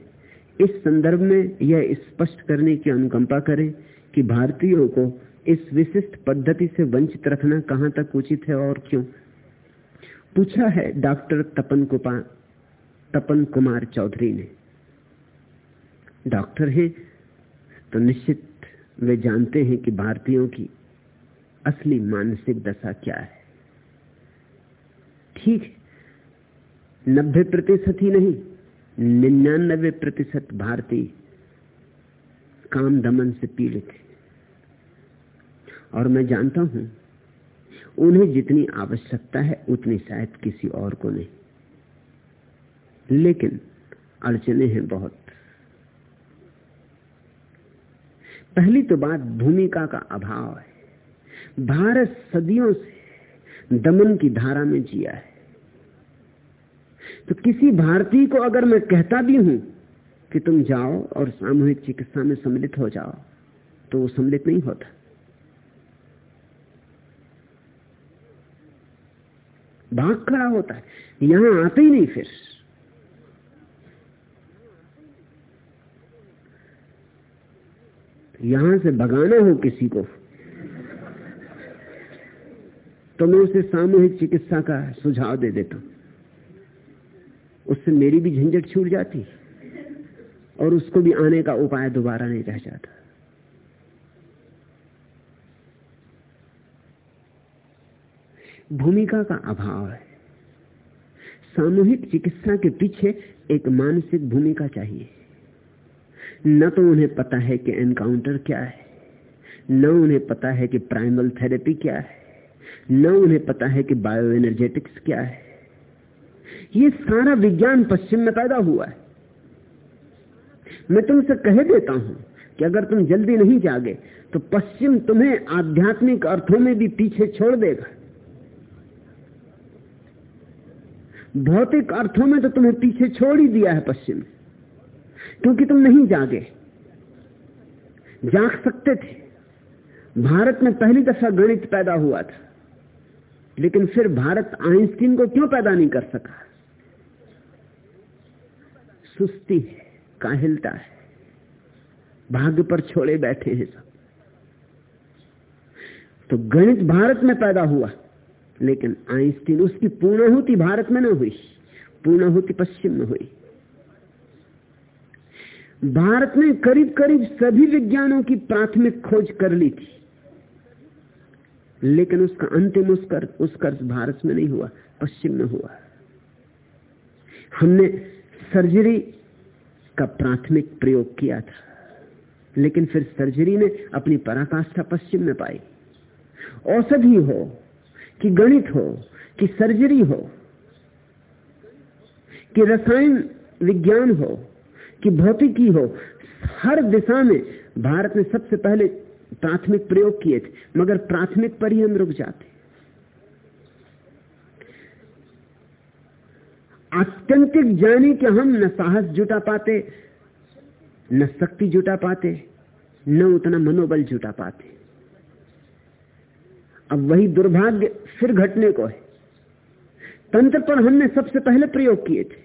Speaker 1: इस संदर्भ में यह स्पष्ट करने की अनुकंपा करें कि भारतीयों को इस विशिष्ट पद्धति से वंचित रखना कहाँ तक उचित है और क्यों। पूछा है डॉक्टर तपन कुमार तपन कुमार चौधरी ने। डॉक्टर है तो निश्चित वे जानते हैं कि भारतीयों की असली मानसिक दशा क्या है। ठीक है। नब्बे प्रतिशत ही नहीं, निन्यानबे प्रतिशत भारतीय काम दमन से पीड़ित है। और मैं जानता हूँ, उन्हें जितनी आवश्यकता है, उतनी शायद किसी और को नहीं। लेकिन अड़चने हैं बहुत। पहली तो बात, भूमिका का अभाव है। भारत सदियों से दमन की धारा में जिया है। तो किसी भारतीय को अगर मैं कहता भी हूँ कि तुम जाओ और सामूहिक चिकित्सा में सम्मिलित हो जाओ तो वो सम्मिलित नहीं होता। भाग खड़ा होता है, यहाँ आते ही नहीं फिर। यहाँ से भगाना हो किसी को तो मैं उसे सामूहिक चिकित्सा का सुझाव दे देता हूँ। उससे मेरी भी झंझट छूट जाती और उसको भी आने का उपाय दोबारा नहीं रह जाता। भूमिका का अभाव है। सामूहिक चिकित्सा के पीछे एक मानसिक भूमिका चाहिए। न तो उन्हें पता है कि एनकाउंटर क्या है, न उन्हें पता है कि प्राइमल थेरेपी क्या है। न उन्हें पता है कि बायो एनर्जेटिक्स क्या है। ये सारा विज्ञान पश्चिम में पैदा हुआ है। मैं तुमसे कह देता हूँ कि अगर तुम जल्दी नहीं जागे तो पश्चिम तुम्हें आध्यात्मिक अर्थों में भी पीछे छोड़ देगा। भौतिक अर्थों में तो तुम्हें पीछे छोड़ ही दिया है पश्चिम। क्योंकि तुम नहीं जागे। जाग सकते थे। भारत में पहली दफ़ा गणित पैदा हुआ था। लेकिन फिर भारत आइंस्टीन को क्यों पैदा नहीं कर सका? सुस्ती है, काहिलता है। भाग्य पर छोड़े बैठे हैं सब। तो गणित भारत में पैदा हुआ, लेकिन आइंस्टीन उसकी पूर्णाहुति भारत में ना हुई, पूर्णाहुति पश्चिम में हुई। भारत ने करीब करीब सभी विज्ञानों की प्राथमिक खोज कर ली थी। लेकिन उसका अंतिम उत्कर्ष उत्कर्ष भारत में नहीं हुआ, पश्चिम में हुआ। हमने सर्जरी का प्राथमिक प्रयोग किया था, लेकिन फिर सर्जरी ने अपनी पराकाष्ठा पश्चिम में पाई। औषधि हो कि गणित हो कि सर्जरी हो कि रसायन विज्ञान हो कि भौतिकी हो, हर दिशा में भारत ने सबसे पहले प्राथमिक प्रयोग किए थे, मगर प्राथमिक पर ही हम रुक जाते। आत्यंतिक जाने के हम न साहस जुटा पाते, न शक्ति जुटा पाते, न उतना मनोबल जुटा पाते। अब वही दुर्भाग्य फिर घटने को है। तंत्र पर हमने सबसे पहले प्रयोग किए थे,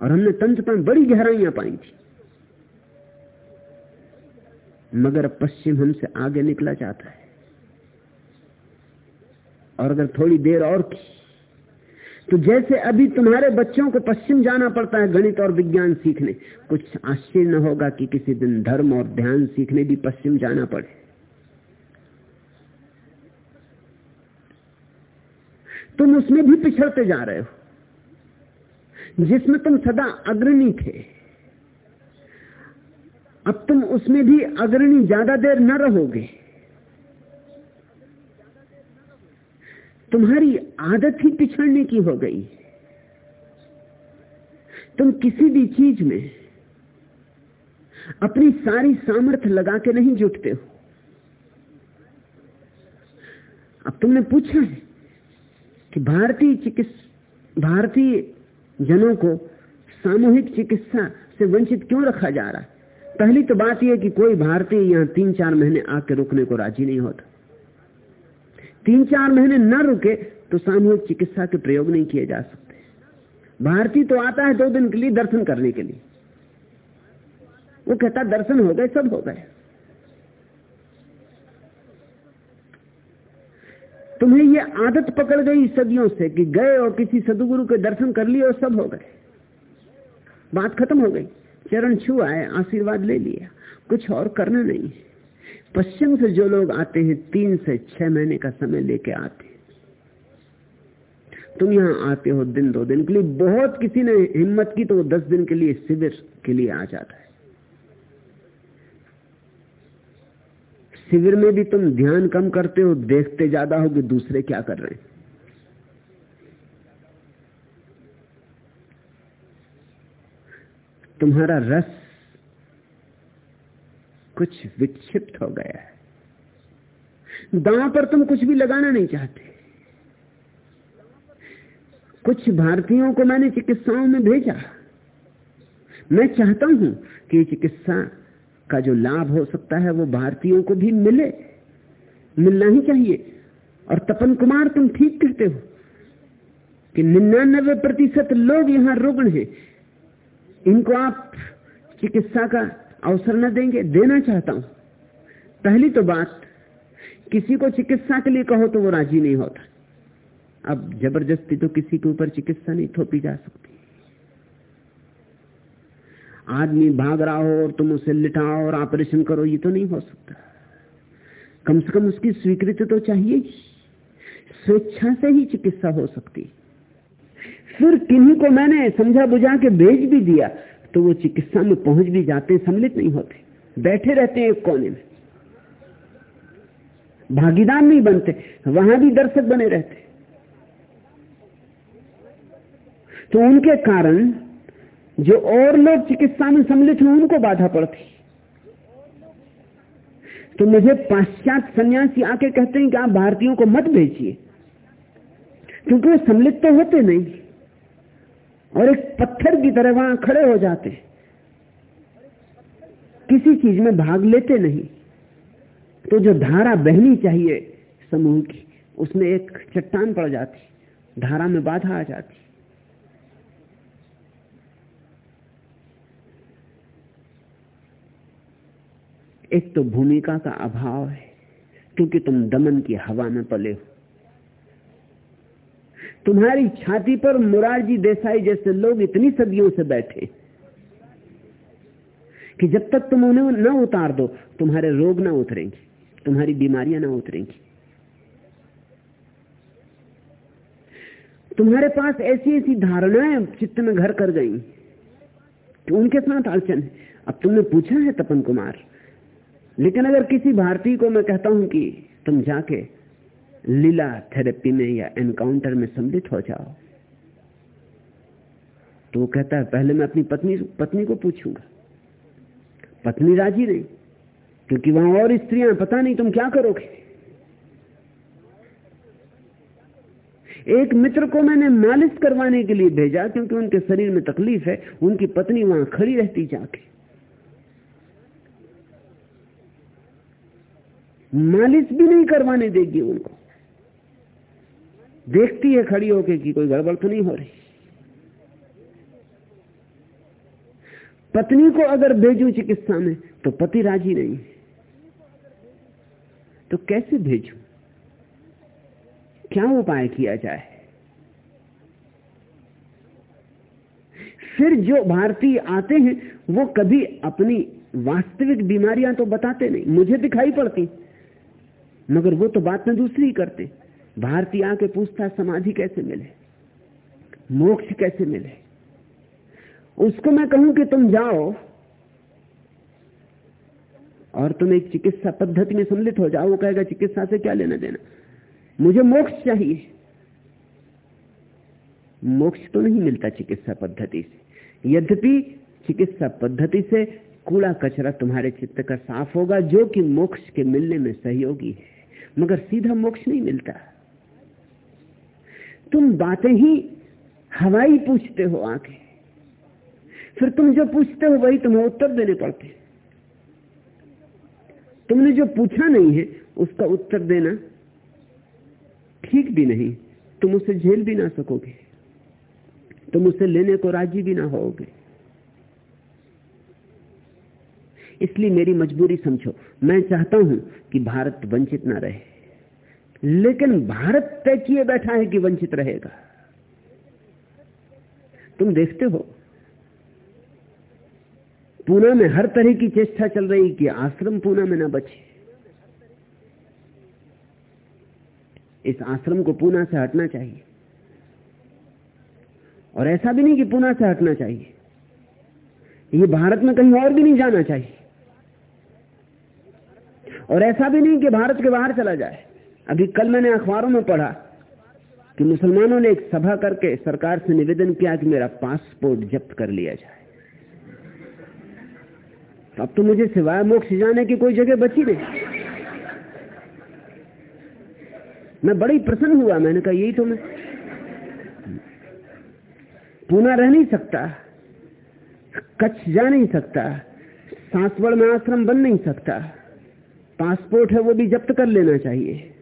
Speaker 1: और हमने तंत्र पर बड़ी गहराइयाँ पाई थी। मगर पश्चिम हमसे आगे निकला जाता है। और अगर थोड़ी देर और की तो जैसे अभी तुम्हारे बच्चों को पश्चिम जाना पड़ता है गणित और विज्ञान सीखने, कुछ आश्चर्य न होगा कि किसी दिन धर्म और ध्यान सीखने भी पश्चिम जाना पड़े। तुम उसमें भी पिछड़ते जा रहे हो, जिसमें तुम सदा अग्रणी थे। अब तुम उसमें भी अग्रणी ज़्यादा देर न रहोगे। तुम्हारी आदत ही पिछड़ने की हो गई। तुम किसी भी चीज़ में अपनी सारी सामर्थ्य लगा के नहीं जुटते हो। अब तुमने पूछा है कि भारतीय चिकित्सा, भारतीय जनों को सामूहिक चिकित्सा से वंचित क्यों रखा जा रहा है? पहली तो बात यह कि कोई भारतीय यहाँ तीन चार महीने आके रुकने को राज़ी नहीं होता। तीन चार महीने न रुके तो सामूहिक चिकित्सा के प्रयोग नहीं किए जा सकते। भारतीय तो आता है दो दिन के लिए दर्शन करने के लिए। वो कहता, दर्शन हो गए, सब हो गए। तुम्हें ये आदत पकड़ गई सदियों से कि गए और किसी सदगुरु के दर्शन कर लिए और सब हो गए। बात खत्म हो गई। चरण छू आए, आशीर्वाद ले लिया। कुछ और करना नहीं। पश्चिम से जो लोग आते हैं, तीन से छह महीने का समय लेके आते तुम यहाँ आते हो दिन, दो दिन के लिए। बहुत किसी ने हिम्मत की तो वो दस दिन के लिए शिविर के लिए आ जाता है। शिविर में भी तुम ध्यान कम करते हो, देखते ज़्यादा हो कि दूसरे क्या कर रहे हैं? तुम्हारा रस कुछ विक्षिप्त हो गया है। दांव पर तुम कुछ भी लगाना नहीं चाहते। कुछ भारतीयों को मैंने चिकित्साओं में भेजा। मैं चाहता हूँ कि चिकित्सा का जो लाभ हो सकता है वो भारतीयों को भी मिले। मिलना ही चाहिए। और तपन कुमार, तुम ठीक कहते हो कि निन्यानबे प्रतिशत लोग यहाँ रुग्ण हैं। इनको आप चिकित्सा का अवसर न देंगे, देना चाहता हूँ। पहली तो बात, किसी को चिकित्सा के लिए कहो तो वो राज़ी नहीं होता। अब ज़बरदस्ती तो किसी के ऊपर चिकित्सा नहीं थोपी जा सकती। आदमी भाग रहा हो और तुम उसे लिटाओ और ऑपरेशन करो, ये तो नहीं हो सकता। कम से कम उसकी स्वीकृति तो चाहिए स्वेच्छा से ही चिकित्सा हो सकती फिर किन्हीं को मैंने समझा बुझा के भेज भी दिया तो वो चिकित्सा में पहुँच भी जाते हैं, सम्मिलित नहीं होते। बैठे रहते हैं एक कोने में। भागीदार नहीं बनते, वहाँ भी दर्शक बने रहते। तो उनके कारण जो और लोग चिकित्सा में सम्मिलित हुए, उनको बाधा पड़ती। तो मुझे पाश्चात्य सन्यासी आके कहते हैं कि आप भारतीयों को मत भेजिए, क्योंकि वो सम्मिलित तो होते नहीं। और एक पत्थर की तरह वहाँ खड़े हो जाते किसी चीज़ में भाग लेते नहीं। तो जो धारा बहनी चाहिए समूह की, उसमें एक चट्टान पड़ जाती, धारा में बाधा आ जाती। एक तो भूमिका का अभाव है, क्योंकि तुम दमन की हवा में पले हो। तुम्हारी छाती पर मुरारजी देसाई जैसे लोग इतनी सदियों से बैठे कि जब तक तुम उन्हें न उतार दो, तुम्हारे रोग ना उतरेंगे, तुम्हारी बीमारियाँ ना उतरेंगी। तुम्हारे पास ऐसी ऐसी धारणाएँ चित्त में घर कर गई कि उनके साथ अड़चन है। अब तुमने पूछा है तपन कुमार, लेकिन अगर किसी भारतीय को मैं कहता हूँ कि तुम जाके लीला थेरेपी में या एनकाउंटर में सम्मिलित हो जाओ। तो वो कहता है, पहले मैं अपनी पत्नी पत्नी को पूछूँगा। पत्नी राज़ी नहीं, क्योंकि वहाँ और स्त्रियाँ पता नहीं तुम क्या करोगे। एक मित्र को मैंने मालिश करवाने के लिए भेजा, क्योंकि उनके शरीर में तकलीफ़ है, उनकी पत्नी वहाँ खड़ी रहती जाके। मालिश भी नहीं करवाने देगी उनको। देखती है खड़ी होके कि कोई गड़बड़ तो नहीं हो रही। पत्नी को अगर भेजू चिकित्सा में तो पति राज़ी नहीं तो कैसे भेजू? क्या उपाय किया जाए? फिर जो भारतीय आते हैं, वो कभी अपनी वास्तविक बीमारियाँ तो बताते नहीं। मुझे दिखाई पड़ती, मगर वो तो बात में दूसरी करते। भारतीय आके पूछता समाधि कैसे मिले? मोक्ष कैसे मिले? उसको मैं कहूँ कि तुम जाओ और तुम एक चिकित्सा पद्धति में सम्मिलित हो जाओ। वो कहेगा, चिकित्सा से क्या लेना देना? मुझे मोक्ष चाहिए। मोक्ष तो नहीं मिलता चिकित्सा पद्धति से। यद्यपि चिकित्सा पद्धति से कूड़ा कचरा तुम्हारे चित्त का साफ़ होगा, जो कि मोक्ष के मिलने में सहयोगी है। मगर सीधा मोक्ष नहीं मिलता। तुम बातें ही हवाई पूछते हो आके फिर तुम जो पूछते हो वही तुम्हें उत्तर देने पड़ते। तुमने जो पूछा नहीं है, उसका उत्तर देना ठीक भी नहीं। तुम उसे झेल भी ना सकोगे। तुम उसे लेने को राज़ी भी ना होगे। इसलिए मेरी मजबूरी समझो, मैं चाहता हूँ कि भारत वंचित ना रहे। लेकिन भारत तय किए बैठा है कि वंचित रहेगा। तुम देखते हो पूना में हर तरह की चेष्टा चल रही कि आश्रम पूना में ना बचे। इस आश्रम को पूना से हटना चाहिए। और ऐसा भी नहीं कि पूना से हटना चाहिए। ये भारत में कहीं और भी नहीं जाना चाहिए। और ऐसा भी नहीं कि भारत के बाहर चला जाए। अभी कल मैंने अखबारों में पढ़ा कि मुसलमानों ने एक सभा करके सरकार से निवेदन किया कि मेरा पासपोर्ट जब्त कर लिया जाए। तो अब तो मुझे सिवाय मोक्ष जाने की कोई जगह बची नहीं। मैं बड़ी प्रसन्न हुआ, मैंने कहा, यही तो मैं पूना रह नहीं सकता, कच्छ जा नहीं सकता, सांसवड़ में आश्रम बन नहीं सकता, पासपोर्ट है वो भी जब्त कर लेना चाहिए।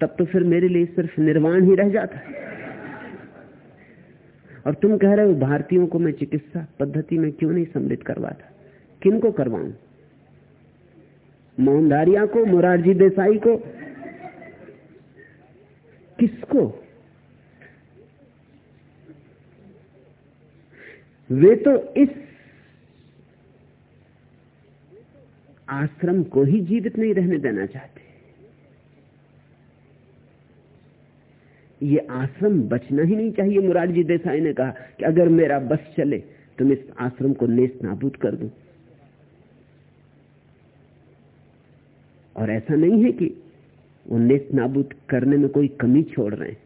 Speaker 1: तब तो फिर मेरे लिए सिर्फ़ निर्वाण ही रह जाता। है और तुम कह रहे हो, भारतीयों को मैं चिकित्सा पद्धति में क्यों नहीं सम्मिलित करवाता? किन को करवाऊं? मोहनदारिया को, मोरारजी देसाई को? किसको? वे तो इस आश्रम को ही जीवित नहीं रहने देना चाहते। ये आश्रम बचना ही नहीं चाहिए मुरारजी देसाई ने कहा कि अगर मेरा बस चले तो मैं इस आश्रम को नेस नाबूद कर दूँ। और ऐसा नहीं है कि वो नेस नाबूद करने में कोई कमी छोड़ रहे हैं।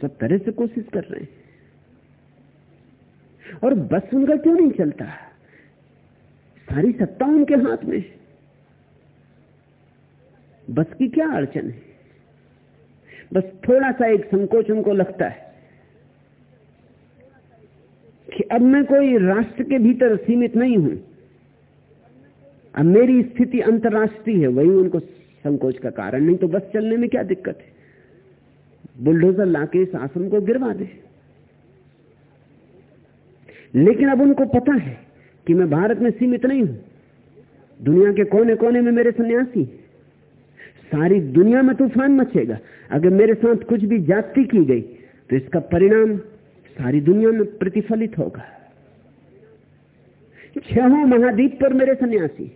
Speaker 1: सब तरह से कोशिश कर रहे हैं। और बस उनका क्यों नहीं चलता? सारी सत्ता उनके हाथ में बस की क्या अड़चन है? बस थोड़ा सा एक संकोच उनको लगता है कि अब मैं कोई राष्ट्र के भीतर सीमित नहीं हूँ। अब मेरी स्थिति अंतर्राष्ट्रीय है, वही उनको संकोच का कारण। नहीं तो बस चलने में क्या दिक्कत है? बुलडोजर लाके इस आश्रम को गिरवा दे। लेकिन अब उनको पता है कि मैं भारत में सीमित नहीं हूँ। दुनिया के कोने कोने में मेरे सन्यासी सारी दुनिया में तूफ़ान मचेगा। अगर मेरे साथ कुछ भी जाति की गई तो इसका परिणाम सारी दुनिया में प्रतिफलित होगा। छहों महाद्वीप पर मेरे सन्यासी,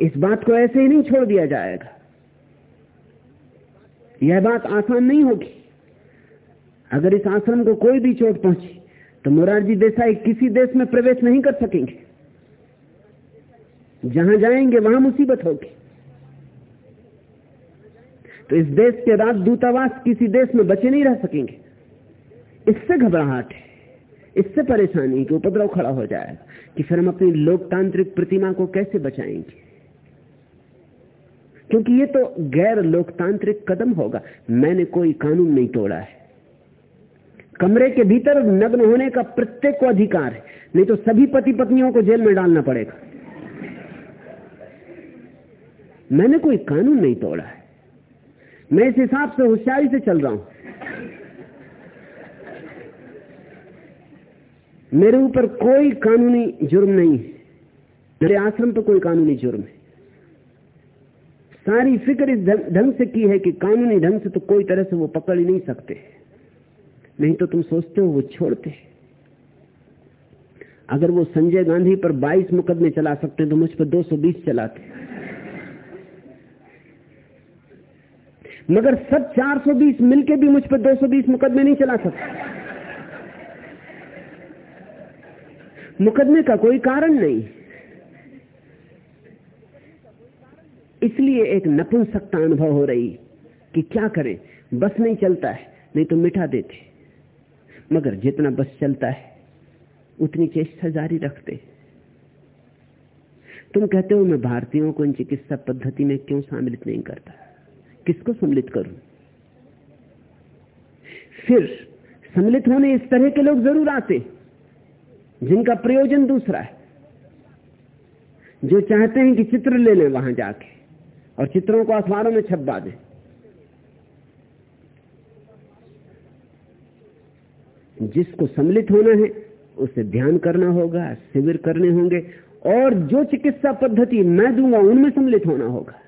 Speaker 1: इस बात को ऐसे ही नहीं छोड़ दिया जाएगा। यह बात आसान नहीं होगी। अगर इस आश्रम को कोई भी चोट पहुँची तो मोरारजी देसाई किसी देश में प्रवेश नहीं कर सकेंगे। जहाँ जाएँगे, वहाँ मुसीबत होगी। तो इस देश के राजदूतावास किसी देश में बचे नहीं रह सकेंगे। इससे घबराहट है। इससे परेशानी कि उपद्रव खड़ा हो जाएगा। कि फिर हम अपनी लोकतांत्रिक प्रतिमा को कैसे बचाएँगे? क्योंकि ये तो गैर लोकतांत्रिक कदम होगा। मैंने कोई कानून नहीं तोड़ा है। कमरे के भीतर नग्न होने का प्रत्येक को अधिकार है। नहीं तो सभी पति पत्नियों को जेल में डालना पड़ेगा। मैंने कोई कानून नहीं तोड़ा है। मैं इस हिसाब से होशियारी से चल रहा हूँ। मेरे ऊपर कोई कानूनी जुर्म नहीं है। मेरे आश्रम पर कोई कानूनी जुर्म है। सारी फ़िक्र इस ढंग से की है कि कानूनी ढंग से तो कोई तरह से वो पकड़ ही नहीं सकते। नहीं तो तुम सोचते हो वो छोड़ते अगर वो संजय गांधी पर 22 मुकदमे चला सकते तो मुझ पर 220 चलाते मगर सब 420 मिलके भी मुझ पर 220 मुकदमे नहीं चला सकते। मुकदमे का कोई कारण नहीं। इसलिए एक नपुंसकता अनुभव हो रही कि क्या करें? बस नहीं चलता है, नहीं तो मिटा देते। मगर जितना बस चलता है, उतनी चेष्टा जारी रखते। तुम कहते हो मैं भारतीयों को इन चिकित्सा पद्धति में क्यों सम्मिलित नहीं करता? किसको सम्मिलित करूँ? फिर सम्मिलित होने इस तरह के लोग ज़रूर आते जिनका प्रयोजन दूसरा है। जो चाहते हैं कि चित्र ले लें वहाँ जाके और चित्रों को अखबारों में छपवा दें। जिसको सम्मिलित होना है, उसे ध्यान करना होगा, शिविर करने होंगे और जो चिकित्सा पद्धति मैं दूँगा, उनमें सम्मिलित होना होगा।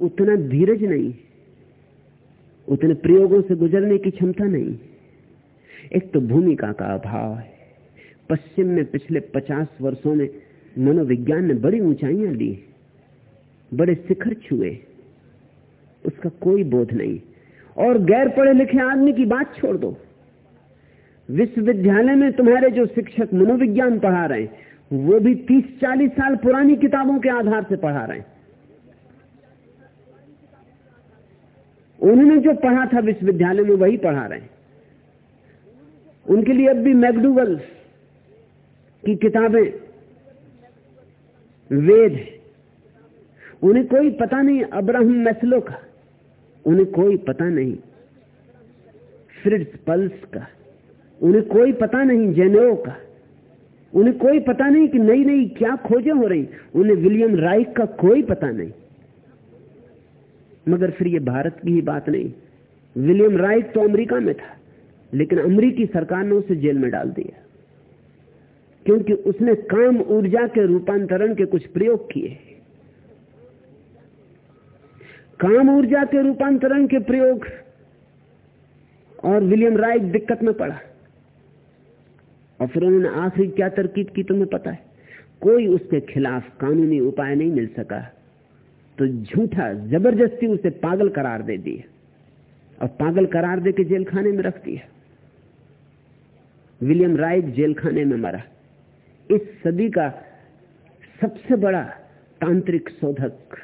Speaker 1: उतना धीरज नहीं, उतने प्रयोगों से गुजरने की क्षमता नहीं। एक तो भूमिका का अभाव है। पश्चिम में पिछले पचास वर्षों में मनोविज्ञान ने बड़ी ऊंचाइयाँ ली, बड़े शिखर छुए। उसका कोई बोध नहीं। और गैर पढ़े लिखे आदमी की बात छोड़ दो। विश्वविद्यालय में तुम्हारे जो शिक्षक मनोविज्ञान पढ़ा रहे हैं, वो भी 30-40 साल पुरानी किताबों के आधार से पढ़ा रहे हैं। उन्होंने जो पढ़ा था विश्वविद्यालय में वही पढ़ा रहे हैं। उनके लिए अब भी मैकडूगल की किताबें वेद है। उन्हें कोई पता नहीं, अब्राहम मैसलो का। उन्हें कोई पता नहीं, फ्रिड्स पल्स का। उन्हें कोई पता नहीं जेनेओ का। उन्हें कोई पता नहीं कि नई नई क्या खोजें हो रही। उन्हें विलियम राइक का कोई पता नहीं। मगर फिर ये भारत की ही बात नहीं। विलियम राइट तो अमेरिका में था, लेकिन अमेरिकी सरकार ने उसे जेल में डाल दिया। क्योंकि उसने काम ऊर्जा के रूपांतरण के कुछ प्रयोग किए। काम ऊर्जा के रूपांतरण के प्रयोग और विलियम राइट दिक्कत में पड़ा। और फिर उन्होंने आखिरी क्या तरकीब की तुम्हें पता है? कोई उसके खिलाफ कानूनी उपाय नहीं मिल सका। तो झूठा ज़बरदस्ती उसे पागल करार दे दिया और पागल करार दे के जेल खाने में रख दिया विलियम राइट जेल खाने में मरा। इस सदी का सबसे बड़ा तांत्रिक शोधक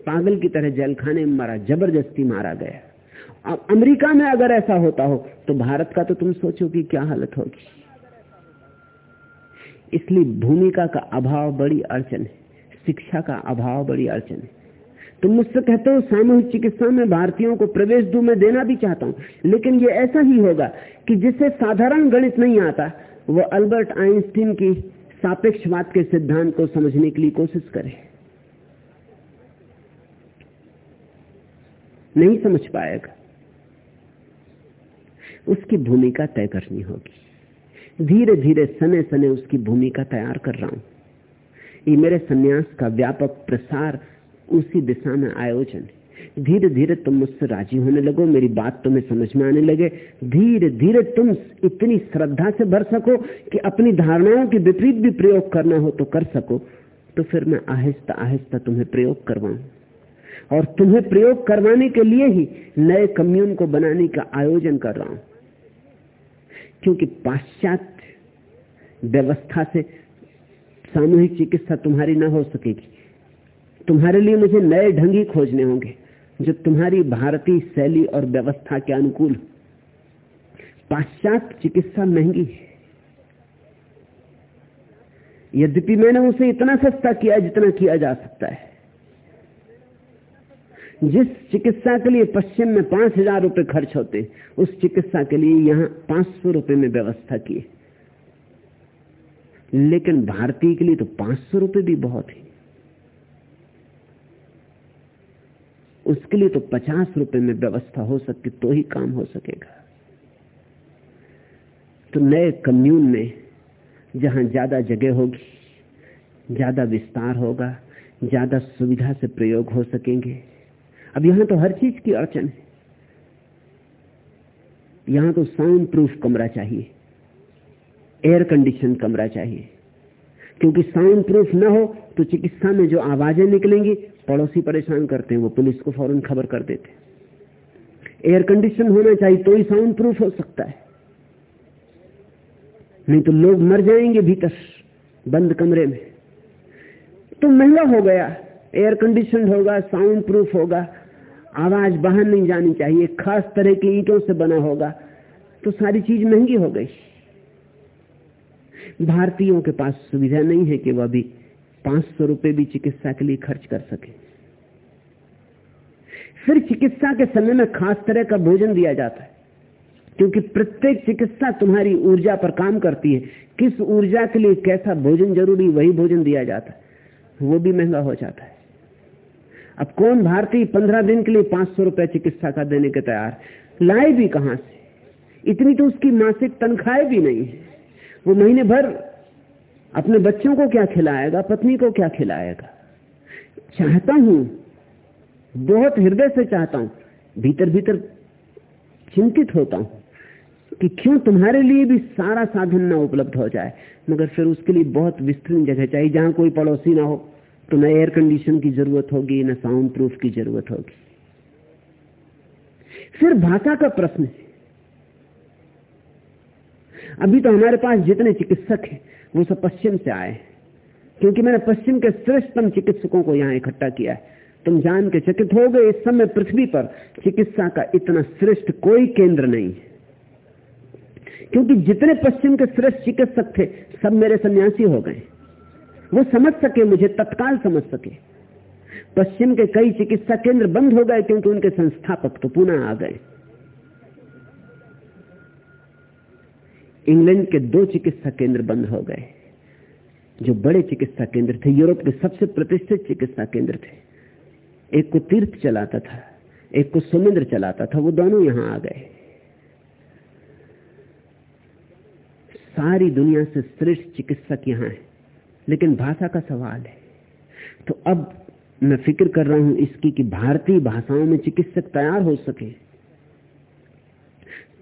Speaker 1: पागल की तरह जेल खाने में मरा, ज़बरदस्ती मारा गया। अब अमेरिका में अगर ऐसा होता हो तो भारत का तो तुम सोचो कि क्या हालत होगी। इसलिए भूमिका का अभाव बड़ी अड़चन है। शिक्षा का अभाव बड़ी अड़चन है। तुम मुझसे कहते हो, सामूहिक चिकित्सा में भारतीयों को प्रवेश दू, मैं देना भी चाहता हूँ। लेकिन ये ऐसा ही होगा कि जिसे साधारण गणित नहीं आता वो अल्बर्ट आइंस्टीन की सापेक्षवाद के सिद्धांत को समझने के लिए कोशिश करे। नहीं समझ पाएगा। उसकी भूमिका तय करनी होगी। धीरे धीरे सने सने उसकी भूमिका तैयार कर रहा हूँ। ये मेरे सन्यास का व्यापक प्रसार उसी दिशा में आयोजन है। धीरे धीरे तुम मुझसे राज़ी होने लगो, मेरी बात तुम्हें समझ में आने लगे। धीरे धीरे तुम इतनी श्रद्धा से भर सको कि अपनी धारणाओं के विपरीत भी प्रयोग करना हो तो कर सको तो फिर मैं आहिस्ता आहिस्ता तुम्हें प्रयोग करवाऊं। और तुम्हें प्रयोग करवाने के लिए ही नए कम्यून को बनाने का आयोजन कर रहा हूँ। क्योंकि पाश्चात्य व्यवस्था से सामूहिक चिकित्सा तुम्हारी ना हो सकेगी। तुम्हारे लिए मुझे नए ढंग ही खोजने होंगे, जो तुम्हारी भारतीय शैली और व्यवस्था के अनुकूल पाश्चात्य चिकित्सा महँगी है। यद्यपि मैंने उसे इतना सस्ता किया जितना किया जा सकता है। जिस चिकित्सा के लिए पश्चिम में पाँच हज़ार रुपए खर्च होते, उस चिकित्सा के लिए यहाँ पाँच सौ रुपए में व्यवस्था की लेकिन भारतीय के लिए तो पाँच सौ रुपए भी बहुत है। उसके लिए तो पचास रुपए में व्यवस्था हो सकती तो ही काम हो सकेगा। तो नए कम्यून में जहाँ ज़्यादा जगह होगी, ज़्यादा विस्तार होगा, ज़्यादा सुविधा से प्रयोग हो सकेंगे। अब यहाँ तो हर चीज़ की अड़चन है। यहाँ तो साउंड प्रूफ कमरा चाहिए। एयर कंडीशन कमरा चाहिए। क्योंकि साउंड प्रूफ ना हो तो चिकित्सा में जो आवाज़ें निकलेंगी, पड़ोसी परेशान करते हैं, वो पुलिस को फ़ौरन खबर कर देते एयर कंडीशन होना चाहिए तो ही साउंड प्रूफ हो सकता है। नहीं तो लोग मर जाएँगे भीतर, बंद कमरे में। तो महँगा हो गया। एयर कंडीशन होगा साउंड प्रूफ होगा। आवाज़ बाहर नहीं जानी चाहिए, खास तरह की ईंटों से बना होगा। तो सारी चीज़ महँगी हो गई। भारतीयों के पास सुविधा नहीं है कि वह भी पाँच सौ रुपए भी चिकित्सा के लिए खर्च कर सके। फिर चिकित्सा के समय में खास तरह का भोजन दिया जाता है, क्योंकि प्रत्येक चिकित्सा तुम्हारी ऊर्जा पर काम करती है। किस ऊर्जा के लिए कैसा भोजन ज़रूरी, वही भोजन दिया जाता है। वो भी महँगा हो जाता है। अब कौन भारतीय पंद्रह दिन के लिए पाँच सौ रुपए चिकित्सा का देने के तैयार? लाए भी कहाँ से? इतनी तो उसकी मासिक तनख्वाहें भी नहीं है। वो महीने भर अपने बच्चों को क्या खिलाएगा, पत्नी को क्या खिलाएगा? चाहता हूँ, बहुत हृदय से चाहता हूँ भीतर भीतर चिंतित होता हूँ कि क्यों तुम्हारे लिए भी सारा साधन ना उपलब्ध हो जाए, मगर फिर उसके लिए बहुत विस्तृत जगह चाहिए, जहाँ कोई पड़ोसी ना हो तो न एयर कंडीशन की ज़रूरत होगी, न साउंड प्रूफ की ज़रूरत होगी। फिर भाषा का प्रश्न है। अभी तो हमारे पास जितने चिकित्सक हैं, वो सब पश्चिम से आए क्योंकि मैंने पश्चिम के श्रेष्ठतम चिकित्सकों को यहाँ इकट्ठा किया है। तुम जान के चकित हो गए इस समय पृथ्वी पर। चिकित्सा का इतना श्रेष्ठ कोई केंद्र नहीं। क्योंकि जितने पश्चिम के श्रेष्ठ चिकित्सक थे, सब मेरे सन्यासी हो गए। वो समझ सके, मुझे तत्काल समझ सके। पश्चिम के कई चिकित्सा केंद्र बंद हो गए, क्योंकि उनके संस्थापक तो पुनः आ गए। इंग्लैंड के दो चिकित्सा केंद्र बंद हो गए। जो बड़े चिकित्सा केंद्र थे, यूरोप के सबसे प्रतिष्ठित चिकित्सा केंद्र थे। एक को तीर्थ चलाता था, एक को सुमेंद्र चलाता था, वो दोनों यहाँ आ गए। सारी दुनिया से श्रेष्ठ चिकित्सक यहाँ है, लेकिन भाषा का सवाल है। तो अब मैं फ़िक्र कर रहा हूँ इसकी कि भारतीय भाषाओं में चिकित्सक तैयार हो सके।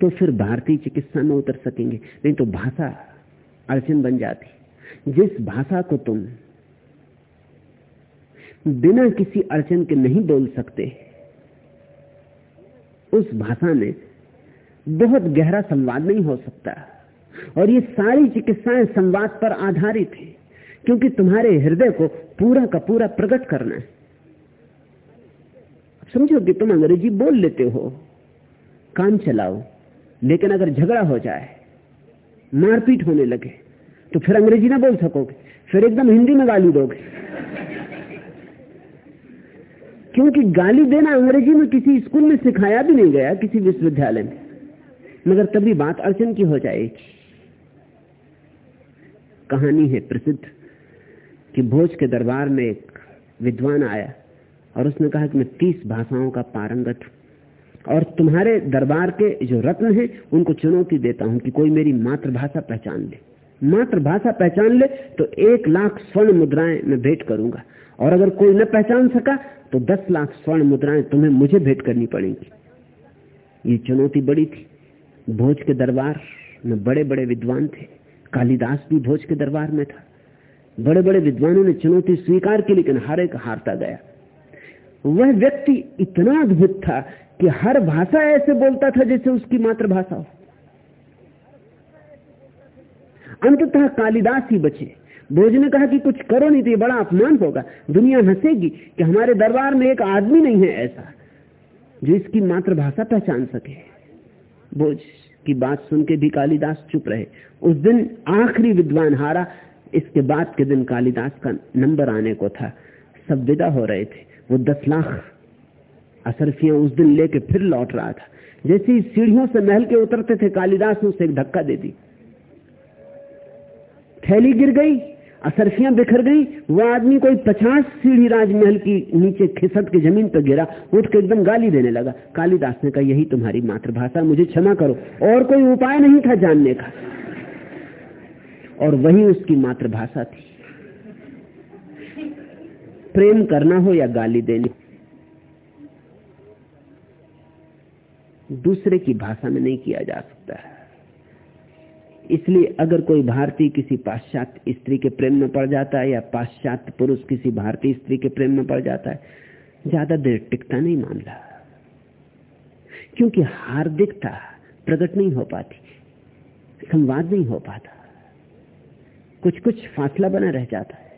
Speaker 1: तो फिर भारतीय चिकित्सा में उतर सकेंगे। नहीं तो भाषा अड़चन बन जाती। जिस भाषा को तुम बिना किसी अड़चन के नहीं बोल सकते, उस भाषा में बहुत गहरा संवाद नहीं हो सकता। और ये सारी चिकित्साएँ संवाद पर आधारित है, क्योंकि तुम्हारे हृदय को पूरा का पूरा प्रकट करना है। समझो कि तुम अंग्रेज़ी बोल लेते हो काम चलाओ। लेकिन अगर झगड़ा हो जाए, मारपीट होने लगे तो फिर अंग्रेज़ी ना बोल सकोगे, फिर एकदम हिंदी में गाली दोगे। क्योंकि गाली देना अंग्रेज़ी में किसी स्कूल में सिखाया भी नहीं गया, किसी विश्वविद्यालय में। मगर तभी बात अड़चन की हो जाएगी। कहानी है प्रसिद्ध कि भोज के दरबार में एक विद्वान आया और उसने कहा कि मैं तीस भाषाओं का पारंगत हूँ और तुम्हारे दरबार के जो रत्न हैं, उनको चुनौती देता हूँ कि कोई मेरी मातृभाषा पहचान ले। मातृभाषा पहचान ले तो एक लाख स्वर्ण मुद्राएँ मैं भेंट करूँगा। और अगर कोई न पहचान सका तो दस लाख स्वर्ण मुद्राएँ तुम्हें मुझे भेंट करनी पड़ेंगी। ये चुनौती बड़ी थी। भोज के दरबार में बड़े बड़े विद्वान थे। कालिदास भी भोज के दरबार में था। बड़े बड़े विद्वानों ने चुनौती स्वीकार की, लेकिन हर एक हारता गया। वह व्यक्ति इतना अद्भुत था कि हर भाषा ऐसे बोलता था जैसे उसकी मातृभाषा हो। अंततः कालिदास ही बचे। भोज ने कहा कि कुछ करो नहीं तो ये बड़ा अपमान होगा। दुनिया हंसेगी कि हमारे दरबार में एक आदमी नहीं है ऐसा, जो इसकी मातृभाषा पहचान सके। भोज की बात सुन के भी कालिदास चुप रहे। उस दिन आखिरी विद्वान हारा, इसके बाद के दिन कालिदास का नंबर आने को था। सब विदा हो रहे थे। वो दस लाख असरफियाँ उस दिन लेके फिर लौट रहा था। जैसे ही सीढ़ियों से महल के उतरते थे, कालिदास ने उसे एक धक्का दे दी। थैली गिर गई, असरफियाँ बिखर गई वो आदमी कोई पचास सीढ़ी राजमहल की नीचे खिसक के ज़मीन पर गिरा, उठ के एकदम गाली देने लगा। कालिदास ने कहा, यही तुम्हारी मातृभाषा, मुझे क्षमा करो। और कोई उपाय नहीं था जानने का। और वही उसकी मातृभाषा थी। प्रेम करना हो या गाली देनी दूसरे की भाषा में नहीं किया जा सकता है। इसलिए अगर कोई भारतीय किसी पाश्चात्य स्त्री के प्रेम में पड़ जाता है या पाश्चात्य पुरुष किसी भारतीय स्त्री के प्रेम में पड़ जाता है, ज़्यादा देर टिकता नहीं मामला। क्योंकि हार्दिकता प्रकट नहीं हो पाती, संवाद नहीं हो पाता। कुछ कुछ फासला बना रह जाता है।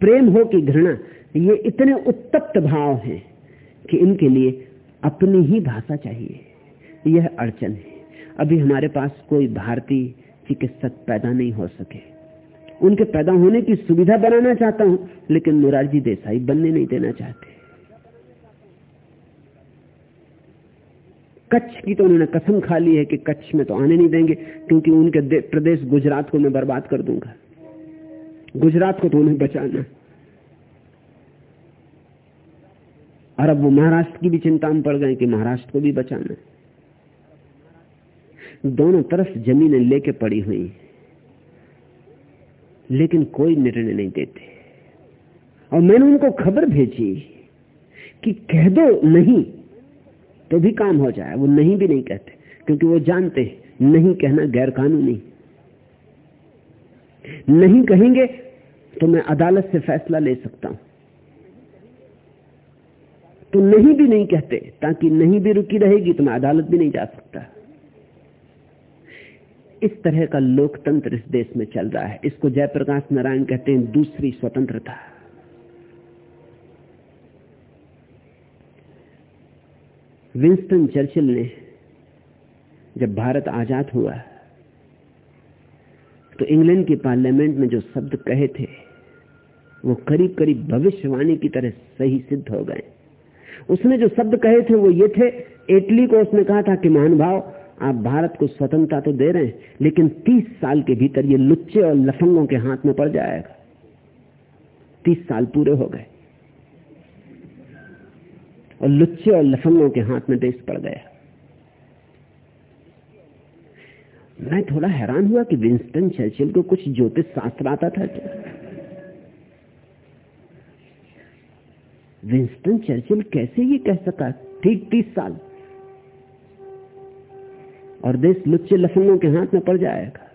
Speaker 1: प्रेम हो कि घृणा, ये इतने उत्तप्त भाव हैं कि इनके लिए अपनी ही भाषा चाहिए। यह अड़चन है। अभी हमारे पास कोई भारतीय चिकित्सक पैदा नहीं हो सके। उनके पैदा होने की सुविधा बनाना चाहता हूँ, लेकिन मुरारजी देसाई बनने नहीं देना चाहते। कच्छ की तो उन्होंने कसम खा ली है कि कच्छ में तो आने नहीं देंगे, क्योंकि उनके प्रदेश गुजरात को मैं बर्बाद कर दूँगा। गुजरात को तो उन्हें बचाना और अब वो महाराष्ट्र की भी चिंता में पड़ गए कि महाराष्ट्र को भी बचाना है। दोनों तरफ़ जमीनें लेके पड़ी हुई लेकिन कोई निर्णय नहीं देते। और मैंने उनको खबर भेजी कि कह दो नहीं तो भी काम हो जाए। वो नहीं भी नहीं कहते, क्योंकि वो जानते हैं, नहीं कहना गैर कानूनी नहीं कहेंगे तो मैं अदालत से फैसला ले सकता हूँ। तो नहीं भी नहीं कहते, ताकि नहीं भी रुकी रहेगी तो मैं अदालत भी नहीं जा सकता। इस तरह का लोकतंत्र इस देश में चल रहा है। इसको जयप्रकाश नारायण कहते हैं दूसरी स्वतंत्रता। विंस्टन चर्चिल ने जब भारत आज़ाद हुआ तो इंग्लैंड की पार्लियामेंट में जो शब्द कहे थे, वो करीब करीब भविष्यवाणी की तरह सही सिद्ध हो गए। उसने जो शब्द कहे थे वो ये थे, इटली को उसने कहा था कि महानुभाव, आप भारत को स्वतंत्रता तो दे रहे हैं, लेकिन तीस साल के भीतर ये लुच्चे और लफंगों के हाथ में पड़ जाएगा। तीस साल पूरे हो गए। और लुच्चे और लफंगों के हाथ में देश पड़ गया। मैं थोड़ा हैरान हुआ कि विंस्टन चर्चिल को कुछ ज्योतिष शास्त्र आता था क्या? विंस्टन चर्चिल कैसे ये कह सका? ठीक तीस साल। और देश लुच्चे लफंगों के हाथ में पड़ जाएगा।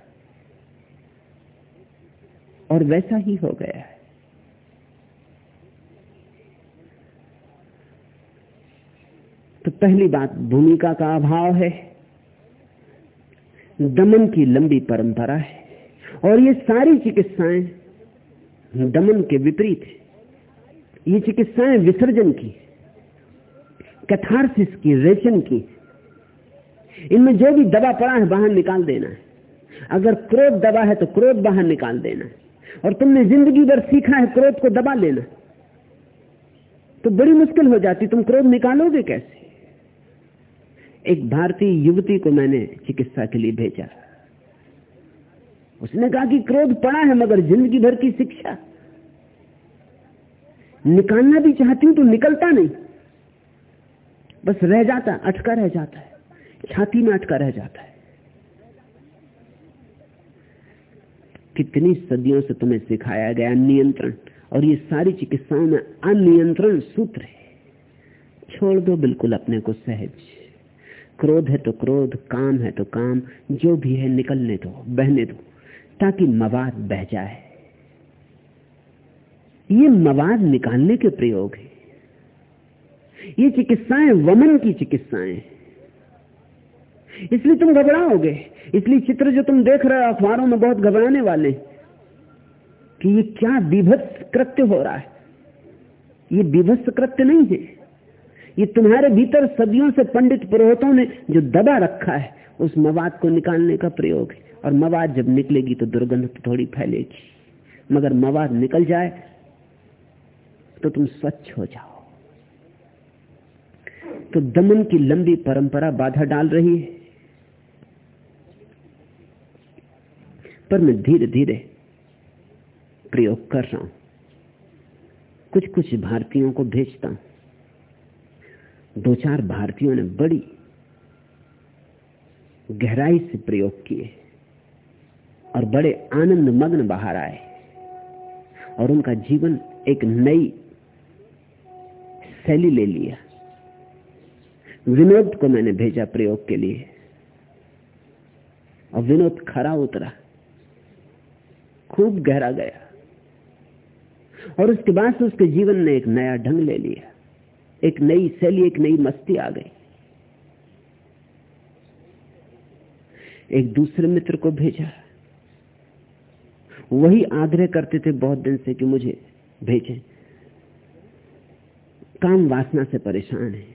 Speaker 1: और वैसा ही हो गया है। तो पहली बात, भूमिका का अभाव है। दमन की लंबी परंपरा है। और ये सारी चिकित्साएँ दमन के विपरीत है। ये चिकित्साएँ विसर्जन की, कैथारसिस की रेचन की। इनमें जो भी दबा पड़ा है, बाहर निकाल देना है। अगर क्रोध दबा है तो क्रोध बाहर निकाल देना है। और तुमने ज़िंदगी भर सीखा है, क्रोध को दबा लेना। तो बड़ी मुश्किल हो जाती, तुम क्रोध निकालोगे कैसे? एक भारतीय युवती को मैंने चिकित्सा के लिए भेजा। उसने कहा कि क्रोध पड़ा है, मगर ज़िंदगी भर की शिक्षा। निकालना भी चाहती हूँ तो निकलता नहीं। बस रह जाता अटका रह जाता है। छाती में अटका रह जाता है। कितनी सदियों से तुम्हें सिखाया गया नियंत्रण, और ये सारी चिकित्साओं में अनियंत्रण सूत्र है। छोड़ दो बिल्कुल अपने को सहज। क्रोध है तो क्रोध, काम है तो काम, जो भी है निकलने दो, बहने दो, ताकि मवाद बह जाए। ये मवाद निकालने के प्रयोग है। ये चिकित्साएँ वमन की चिकित्साएँ इसलिए तुम घबराओगे। इसलिए चित्र जो तुम देख रहे हो, अखबारों में बहुत घबराने वाले कि ये क्या विभत्स कृत्य हो रहा है। ये विभत्स कृत्य नहीं है। ये तुम्हारे भीतर सदियों से पंडित पुरोहितों ने जो दबा रखा है, उस मवाद को निकालने का प्रयोग है। और मवाद जब निकलेगी तो दुर्गंध थोड़ी फैलेगी। मगर मवाद निकल जाए तो तुम स्वच्छ हो जाओ। तो दमन की लंबी परंपरा बाधा डाल रही है। पर मैं धीरे धीरे प्रयोग कर रहा हूँ। कुछ कुछ भारतीयों को भेजता हूँ। दो चार भारतीयों ने बड़ी गहराई से प्रयोग किए और बड़े आनंद मग्न बाहर आए और उनका जीवन एक नई शैली ले लिया विनोद को मैंने भेजा प्रयोग के लिए। और विनोद खरा उतरा। खूब गहरा गया। और उसके बाद से उसके जीवन ने एक नया ढंग ले लिया। एक नई शैली, एक नई मस्ती आ गई। एक दूसरे मित्र को भेजा। वही आग्रह करते थे बहुत दिन से कि मुझे भेजें। काम वासना से परेशान है।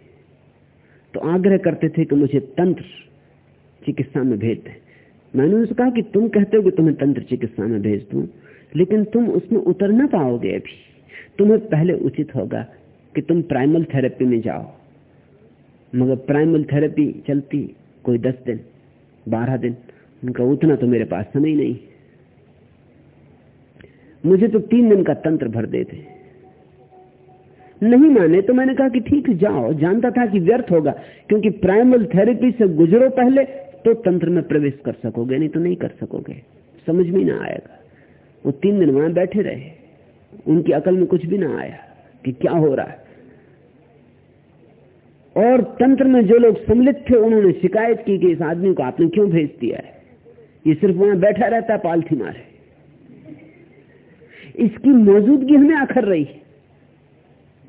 Speaker 1: तो आग्रह करते थे कि मुझे तंत्र चिकित्सा में भेज दे। मैंने उनसे कहा कि तुम कहते हो कि तुम्हें तंत्र चिकित्सा में भेज दू, लेकिन तुम उसमें उतर ना पाओगे अभी। तुम्हें पहले उचित होगा कि तुम प्राइमल थेरेपी में जाओ। मगर प्राइमल थेरेपी चलती कोई दस दिन, बारह दिन, उनका उतना तो मेरे पास समय नहीं। मुझे तो तीन दिन का तंत्र भर देते। नहीं माने तो मैंने कहा कि ठीक, जाओ। जानता था कि व्यर्थ होगा, क्योंकि प्राइमल थेरेपी से गुजरो पहले तो तंत्र में प्रवेश कर सकोगे, नहीं तो नहीं कर सकोगे। समझ में ना आएगा। वो तीन दिन वहाँ बैठे रहे। उनकी अकल में कुछ भी ना आया कि क्या हो रहा है। और तंत्र में जो लोग सम्मिलित थे, उन्होंने शिकायत की कि इस आदमी को आपने क्यों भेज दिया है? ये सिर्फ़ वहाँ बैठा रहता है पालथी मारे। इसकी मौजूदगी हमें आखर रही।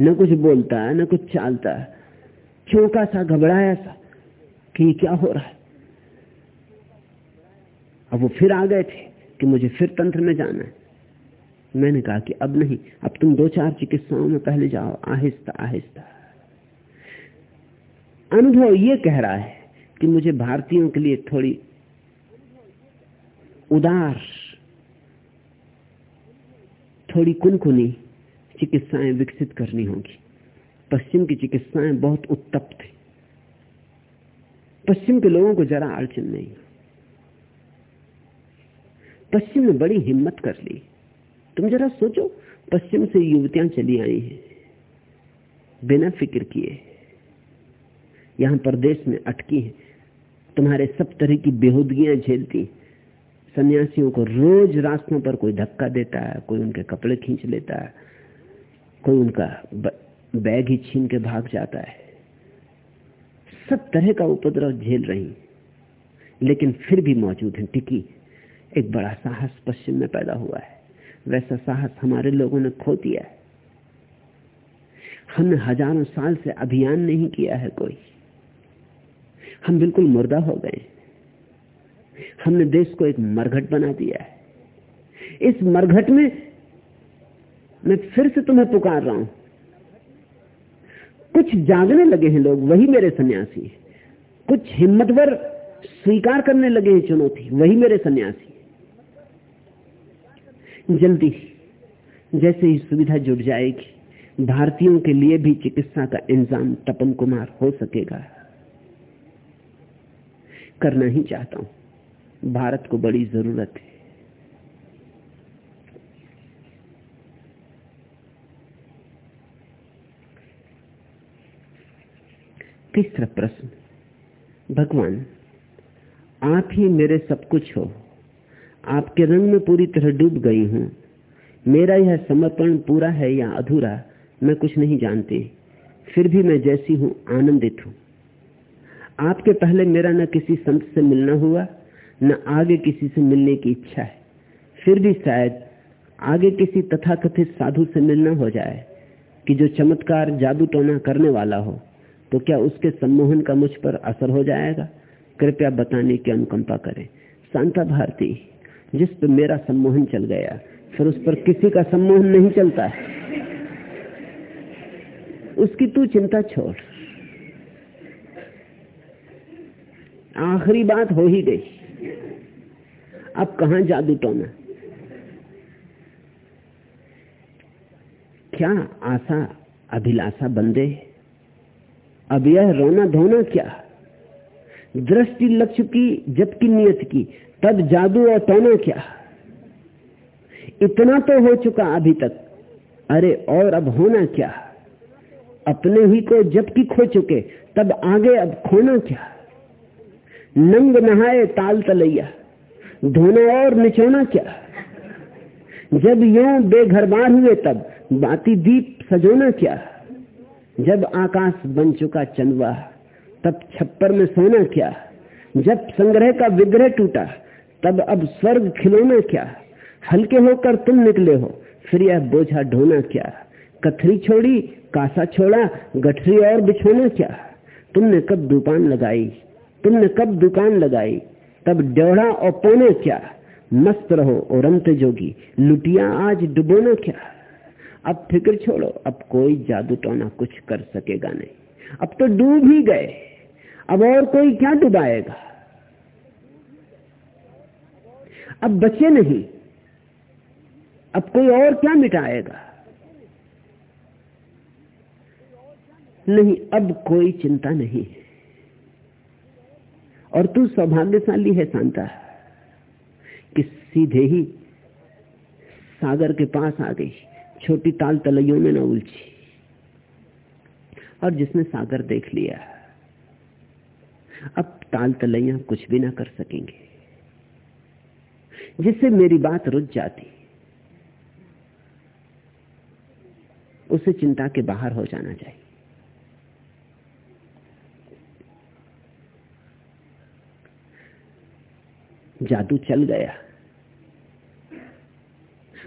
Speaker 1: न कुछ बोलता है, न कुछ चालता है। चौंका सा, घबराया सा कि क्या हो रहा है? अब वो फिर आ गए थे कि मुझे फिर तंत्र में जाना है। मैंने कहा कि अब नहीं, अब तुम दो चार चिकित्साओं में पहले जाओ, आहिस्ता आहिस्ता। अनुभव ये कह रहा है कि मुझे भारतीयों के लिए थोड़ी उदार, थोड़ी कुनकुनी चिकित्साएँ विकसित करनी होगी। पश्चिम की चिकित्साएँ बहुत उत्तप्त थी पश्चिम के लोगों को जरा अड़चन नहीं। पश्चिम ने बड़ी हिम्मत कर ली। तुम जरा सोचो, पश्चिम से युवतियाँ चली आई हैं। बिना फ़िक्र किए। यहाँ प्रदेश में अटकी है। तुम्हारे सब तरह की बेहूदगियाँ झेलती सन्यासियों को रोज रास्तों पर कोई धक्का देता है, कोई उनके कपड़े खींच लेता है। कोई उनका बैग ही छीन के भाग जाता है। सब तरह का उपद्रव झेल रही। लेकिन फिर भी मौजूद है टिकी। एक बड़ा साहस पश्चिम में पैदा हुआ है। वैसा साहस हमारे लोगों ने खो दिया है। हमने हज़ारों साल से अभियान नहीं किया है कोई। हम बिल्कुल मुर्दा हो गए हमने देश को एक मरघट बना दिया है। इस मरघट में मैं फिर से तुम्हें पुकार रहा हूँ। कुछ जागने लगे हैं लोग, वही मेरे सन्यासी कुछ हिम्मतवर स्वीकार करने लगे हैं चुनौती, वही मेरे सन्यासी जल्दी, जैसे ही सुविधा जुट जाएगी, भारतीयों के लिए भी चिकित्सा का इंतज़ाम तपन कुमार हो सकेगा। करना ही चाहता हूँ। भारत को बड़ी ज़रूरत है। तीसरा प्रश्न, भगवान, आप ही मेरे सब कुछ हो। आपके रंग में पूरी तरह डूब गई हूँ। मेरा यह समर्पण पूरा है या अधूरा, मैं कुछ नहीं जानती। फिर भी मैं जैसी हूँ, आनंदित हूँ। आपके पहले मेरा न किसी संत से मिलना हुआ, न आगे किसी से मिलने की इच्छा है। फिर भी शायद आगे किसी तथाकथित साधु से मिलना हो जाए, कि जो चमत्कार जादू टोना करने वाला हो। तो क्या उसके सम्मोहन का मुझ पर असर हो जाएगा? कृपया बताने की अनुकंपा करें। शांता भारती, जिस पर मेरा सम्मोहन चल गया, फिर उस पर किसी का सम्मोहन नहीं चलता। है उसकी तू चिंता छोड़। आखिरी बात हो ही गई। अब कहा जादू टोना? क्या आशा, अभिलाषा बंदे अब यह रोना धोना क्या दृष्टि लग चुकी जबकि नियत की, तब जादू और टोना क्या इतना तो हो चुका अभी तक। अरे, और अब होना क्या अपने ही को जबकि खो चुके, तब आगे अब खोना क्या नंग नहाए ताल तलैया, धोना और निचोना क्या जब यो बेघरबार हुए तब, बाती दीप सजोना क्या जब आकाश बन चुका चंदवा, तब छप्पर में सोना क्या? जब संग्रह का विग्रह टूटा, तब अब स्वर्ग खिलौना क्या? हल्के होकर तुम निकले हो, फिर यह बोझा ढोना क्या? कथरी छोड़ी, कासा छोड़ा, गठरी और बिछोना क्या? तुमने कब दुकान लगाई? तुमने कब दुकान लगाई? तब डेढ़ा और पोना क्या? मस्त रहो और अंत जोगी, लुटिया आज डुबोना क्या? अब फ़िक्र छोड़ो, अब कोई जादू टोना कुछ कर सकेगा नहीं। अब तो डूब ही गए। अब और कोई क्या डुबाएगा? अब बचे नहीं। अब कोई और क्या मिटाएगा? नहीं, अब कोई चिंता नहीं और तू सौभाग्यशाली है, शांता। कि सीधे ही सागर के पास आ गई। छोटी ताल तलैयों में न उलझी। और जिसने सागर देख लिया, अब ताल तलैया कुछ भी ना कर सकेंगे। जिससे मेरी बात रुझ जाती, उसे चिंता के बाहर हो जाना चाहिए। जादू चल गया।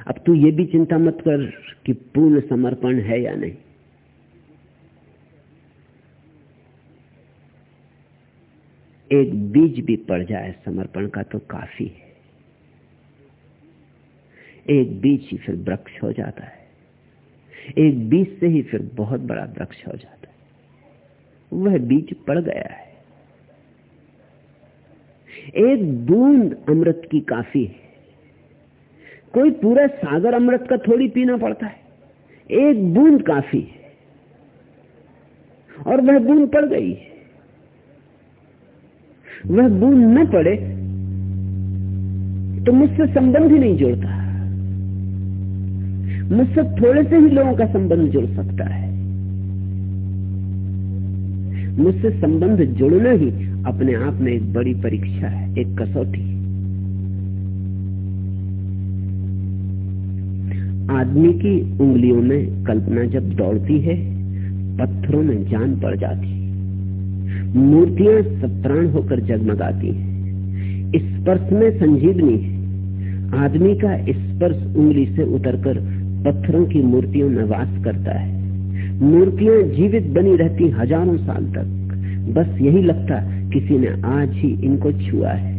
Speaker 1: अब तू ये भी चिंता मत कर कि पूर्ण समर्पण है या नहीं। एक बीज भी पड़ जाए समर्पण का तो काफ़ी है। एक बीज ही फिर वृक्ष हो जाता है। एक बीज से ही फिर बहुत बड़ा वृक्ष हो जाता है। वह बीज पड़ गया है। एक बूंद अमृत की काफ़ी है। कोई पूरा सागर अमृत का थोड़ी पीना पड़ता है। एक बूंद काफ़ी है। और वह बूंद पड़ गई वह बूंद न पड़े तो मुझसे संबंध ही नहीं जुड़ता। मुझसे थोड़े से ही लोगों का संबंध जुड़ सकता है। मुझसे संबंध जुड़ना ही अपने आप में एक बड़ी परीक्षा है, एक कसौटी। आदमी की उंगलियों में कल्पना जब दौड़ती है, पत्थरों में जान पड़ जाती मूर्तियाँ सप्राण होकर जगमगाती स्पर्श में संजीवनी आदमी का स्पर्श उंगली से उतरकर पत्थरों की मूर्तियों में वास करता है। मूर्तियाँ जीवित बनी रहती हज़ारों साल तक। बस यही लगता किसी ने आज ही इनको छुआ है।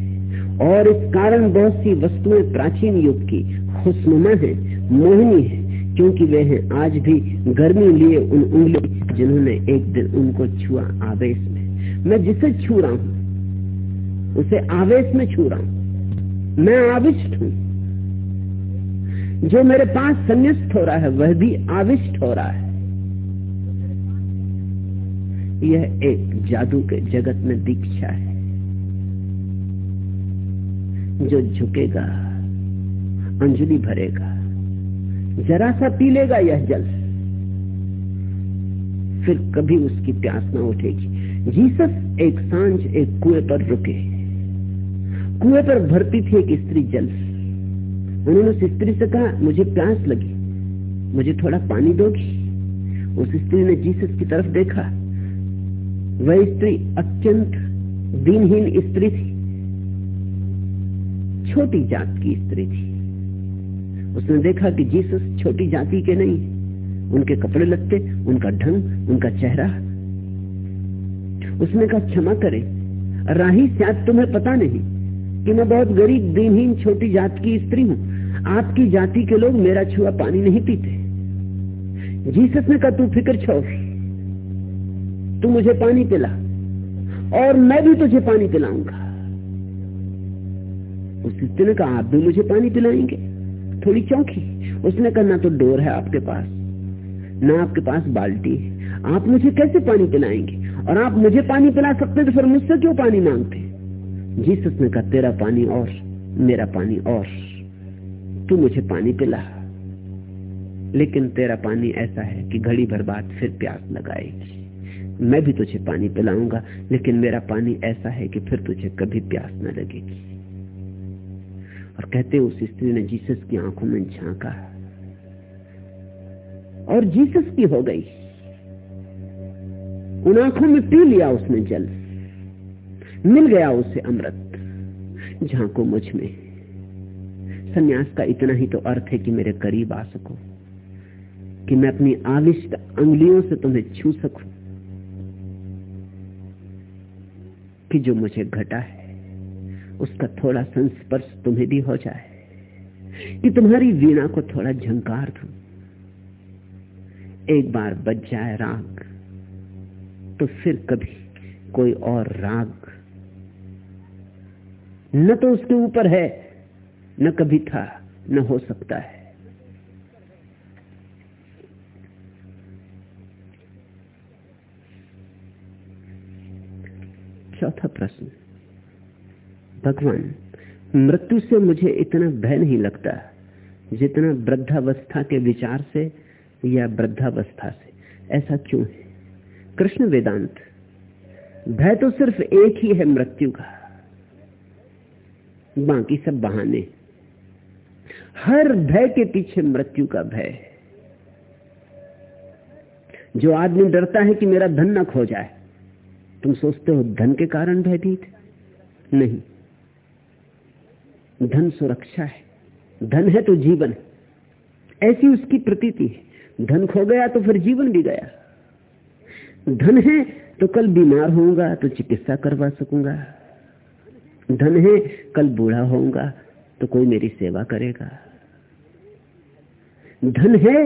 Speaker 1: और इस कारण बहुत सी वस्तुएँ प्राचीन युग की खुशनुमा है, मोहिनी है, क्योंकि वे हैं आज भी गर्मी लिए उन उंगली जिन्होंने एक दिन उनको छुआ आवेश में। मैं जिसे छू रहा हूँ, उसे आवेश में छू रहा हूँ। मैं आविष्ट हूँ। जो मेरे पास संन्यास्त हो रहा है, वह भी आविष्ट हो रहा है। यह एक जादू के जगत में दीक्षा है, जो झुकेगा अंजलि भरेगा। जरा सा पी लेगा यह जल। फिर कभी उसकी प्यास ना उठेगी। जीसस एक साँझ एक कुएँ पर रुके। कुएँ पर भरती थी एक स्त्री जल। उन्होंने उस स्त्री से कहा, मुझे प्यास लगी। मुझे थोड़ा पानी दोगी। उस स्त्री ने जीसस की तरफ़ देखा। वह स्त्री अत्यंत दिनहीन स्त्री थी। छोटी जात की स्त्री थी। उसने देखा कि जीसस छोटी जाति के नहीं, उनके कपड़े लगते, उनका ढंग, उनका चेहरा। उसने कहा, क्षमा करे, राही शायद तुम्हें पता नहीं कि मैं बहुत गरीब, दिनहीन, छोटी जात की स्त्री हूँ। आपकी जाति के लोग मेरा छुआ पानी नहीं पीते। जीसस ने कहा, तू फ़िक्र छोड़, तू मुझे पानी पिला, और मैं भी तुझे पानी पिलाऊँगा। उस स्त्री ने कहा, आप भी मुझे पानी पिलाएँगे। थोड़ी चौंकी। उसने कहा, ना तो डोर है आपके पास, ना आपके पास बाल्टी है। आप मुझे कैसे पानी पिलाएँगे? और आप मुझे पानी पिला सकते तो फिर मुझसे क्यों पानी मांगते जीसस ने कहा, तेरा पानी और, मेरा पानी और। तू मुझे पानी पिला। लेकिन तेरा पानी ऐसा है कि घड़ी भर बाद फिर प्यास लगाएगी। मैं भी तुझे पानी पिलाऊँगा, लेकिन मेरा पानी ऐसा है कि फिर तुझे कभी प्यास न लगेगी। कहते उस स्त्री ने जीसस की आँखों में झांका। और जीसस की हो गई। उन आँखों में पी लिया उसने जल। मिल गया उसे अमृत। झांको मुझमें। सन्यास का इतना ही तो अर्थ है कि मेरे करीब आ सको, कि मैं अपनी आविष्ट अंगुलियों से तुम्हें छू सकूँ, कि जो मुझे घटा है। उसका थोड़ा संस्पर्श तुम्हें भी हो जाए, कि तुम्हारी वीणा को थोड़ा झंकार दू। एक बार बच जाए राग तो फिर कभी कोई और राग। न तो उसके ऊपर है, न कभी था, न हो सकता है। चौथा प्रश्न। भगवान, मृत्यु से मुझे इतना भय नहीं लगता, जितना वृद्धावस्था के विचार से या वृद्धावस्था से। ऐसा क्यों है? कृष्ण वेदांत, भय तो सिर्फ़ एक ही है मृत्यु का, बाकी सब बहाने। हर भय के पीछे मृत्यु का भय है। जो आदमी डरता है कि मेरा धन न खो जाए, तुम सोचते हो धन के कारण भयभीत? नहीं। धन सुरक्षा है। धन है तो जीवन ऐसी उसकी प्रतीति है। धन खो गया तो फिर जीवन भी गया। धन है तो कल बीमार होऊँगा तो चिकित्सा करवा सकूँगा। धन है कल बूढ़ा होऊँगा तो कोई मेरी सेवा करेगा। धन है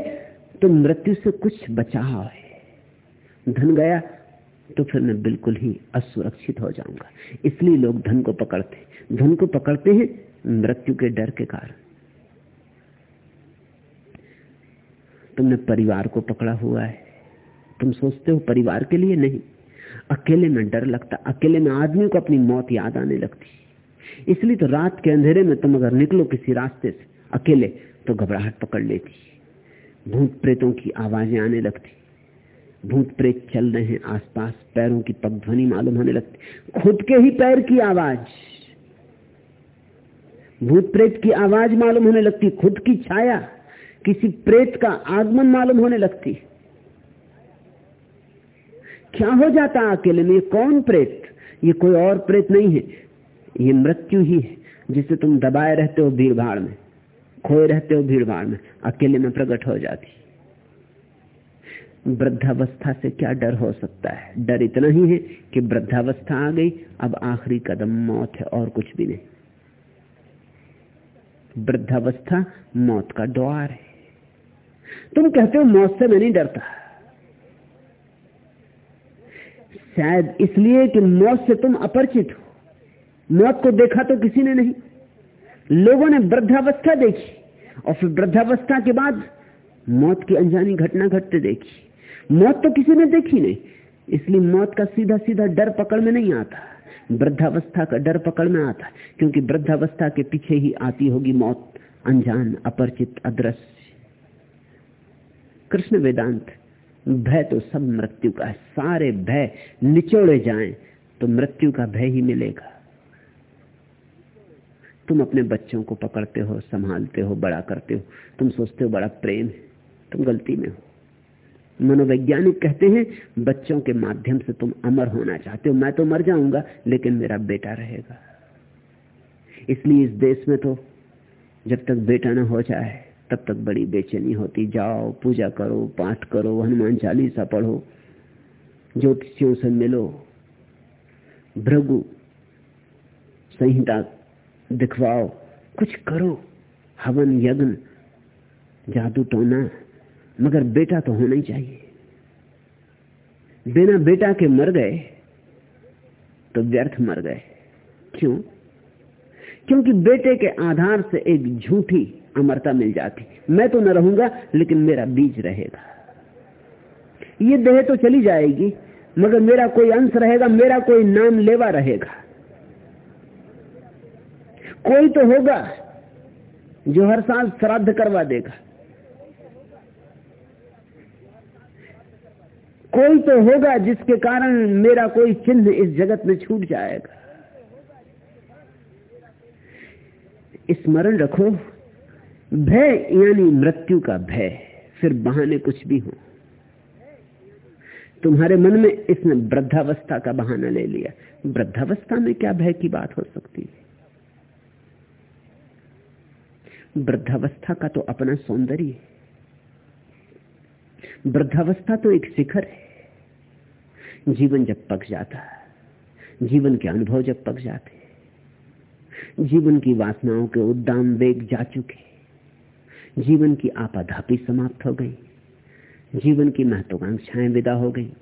Speaker 1: तो मृत्यु से कुछ बचाव है। धन गया तो फिर मैं बिल्कुल ही असुरक्षित हो जाऊँगा। इसलिए लोग धन को पकड़ते धन को पकड़ते हैं मृत्यु के डर के कारण। तुमने परिवार को पकड़ा हुआ है। तुम सोचते हो परिवार के लिए नहीं। अकेले में डर लगता, अकेले में आदमी को अपनी मौत याद आने लगती। इसलिए तो रात के अंधेरे में तुम अगर निकलो किसी रास्ते से, अकेले तो घबराहट पकड़ लेती। भूत प्रेतों की आवाज़ें आने लगती। भूत प्रेत चल रहे हैं, आसपास पैरों की पगध्वनि मालूम होने लगती। खुद के ही पैर की आवाज़। भूत प्रेत की आवाज़ मालूम होने लगती, खुद की छाया, किसी प्रेत का आगमन मालूम होने लगती। क्या हो जाता अकेले में? कौन प्रेत? ये कोई और प्रेत नहीं है। ये मृत्यु ही है, जिसे तुम दबाए रहते हो भीड़ भाड़ में, खोए रहते हो भीड़ भाड़ में, अकेले में प्रकट हो जाती। वृद्धावस्था से क्या डर हो सकता है? डर इतना ही है कि वृद्धावस्था आ गई, अब आखिरी कदम मौत है, और कुछ भी नहीं। वृद्धावस्था मौत का द्वार है। तुम कहते हो मौत से मैं नहीं डरता। शायद इसलिए कि मौत से तुम अपरिचित हो। मौत को देखा तो किसी ने नहीं। लोगों ने वृद्धावस्था देखी और फिर वृद्धावस्था के बाद मौत की अनजानी घटना घटते देखी। मौत तो किसी ने देखी नहीं, इसलिए मौत का सीधा सीधा डर पकड़ में नहीं आता। वृद्धावस्था का डर पकड़ में आता है, क्योंकि वृद्धावस्था के पीछे ही आती होगी मौत, अनजान, अपरिचित, अदृश्य। कृष्ण वेदांत, भय तो सब मृत्यु का है, सारे भय निचोड़े जाएँ तो मृत्यु का भय ही मिलेगा। तुम अपने बच्चों को पकड़ते हो, संभालते हो, बड़ा करते हो, तुम सोचते हो बड़ा प्रेम है, तुम गलती में हो। मनोवैज्ञानिक कहते हैं, बच्चों के माध्यम से तुम अमर होना चाहते हो। मैं तो मर जाऊँगा, लेकिन मेरा बेटा रहेगा। इसलिए इस देश में तो जब तक बेटा ना हो जाए, तब तक बड़ी बेचैनी होती। जाओ, पूजा करो, पाठ करो, हनुमान चालीसा पढ़ो, ज्योतिषियों से मिलो। भृगु संहिता दिखवाओ, कुछ करो। हवन, यज्ञ, जादू टोना। मगर बेटा तो होना ही चाहिए। बिना बेटा के मर गए तो व्यर्थ मर गए। क्यों? क्योंकि बेटे के आधार से एक झूठी अमरता मिल जाती। मैं तो न रहूँगा, लेकिन मेरा बीज रहेगा। ये देह तो चली जाएगी, मगर मेरा कोई अंश रहेगा, मेरा कोई नाम लेवा रहेगा। कोई तो होगा, जो हर साल श्राद्ध करवा देगा। कोई तो होगा जिसके कारण मेरा कोई चिन्ह इस जगत में छूट जाएगा। स्मरण रखो, भय यानी मृत्यु का भय, फिर बहाने कुछ भी हो। तुम्हारे मन में इसने वृद्धावस्था का बहाना ले लिया। वृद्धावस्था में क्या भय की बात हो सकती है? वृद्धावस्था का तो अपना सौंदर्य है। वृद्धावस्था तो एक शिखर है। जीवन जब पक जाता है, जीवन के अनुभव जब पक जाते जीवन की वासनाओं के उद्दाम वेग जा चुके जीवन की आपाधापी समाप्त हो गई, जीवन की महत्वाकांक्षाएँ विदा हो गई,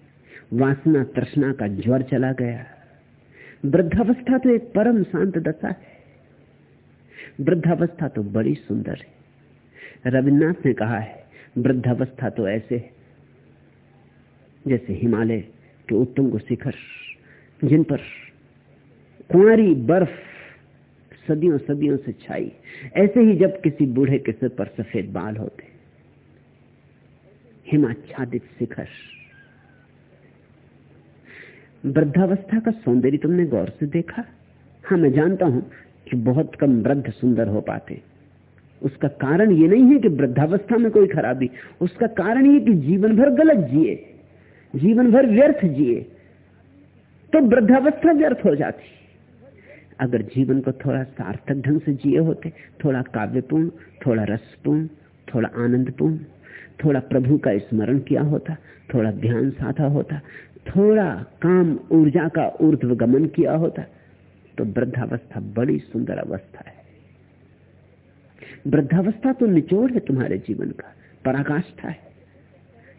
Speaker 1: वासना तृष्णा का ज्वर चला गया। वृद्धावस्था तो एक परम शांत दशा है। वृद्धावस्था तो बड़ी सुंदर है। रविन्द्रनाथ ने कहा है, वृद्धावस्था तो ऐसे है जैसे हिमालय के उत्तुंग शिखर, जिन पर कुआरी बर्फ़ सदियों सदियों से छाई। ऐसे ही जब किसी बूढ़े के सिर पर सफ़ेद बाल होते, हिमाच्छादित शिखर। वृद्धावस्था का सौंदर्य तुमने गौर से देखा? हाँ मैं जानता हूँ कि बहुत कम वृद्ध सुंदर हो पाते। उसका कारण ये नहीं है कि वृद्धावस्था में कोई खराबी, उसका कारण ये कि जीवन भर गलत जिए। जीवन भर व्यर्थ जिए तो वृद्धावस्था व्यर्थ हो जाती। अगर जीवन को थोड़ा सार्थक ढंग से जिए होते, थोड़ा काव्यपूर्ण, थोड़ा रसपूर्ण, थोड़ा आनंदपूर्ण, थोड़ा प्रभु का स्मरण किया होता, थोड़ा ध्यान साधा होता, थोड़ा काम ऊर्जा का ऊर्ध्व गमन किया होता तो वृद्धावस्था बड़ी सुंदर अवस्था है। वृद्धावस्था तो निचोड़ है तुम्हारे जीवन का, पराकाष्ठा है।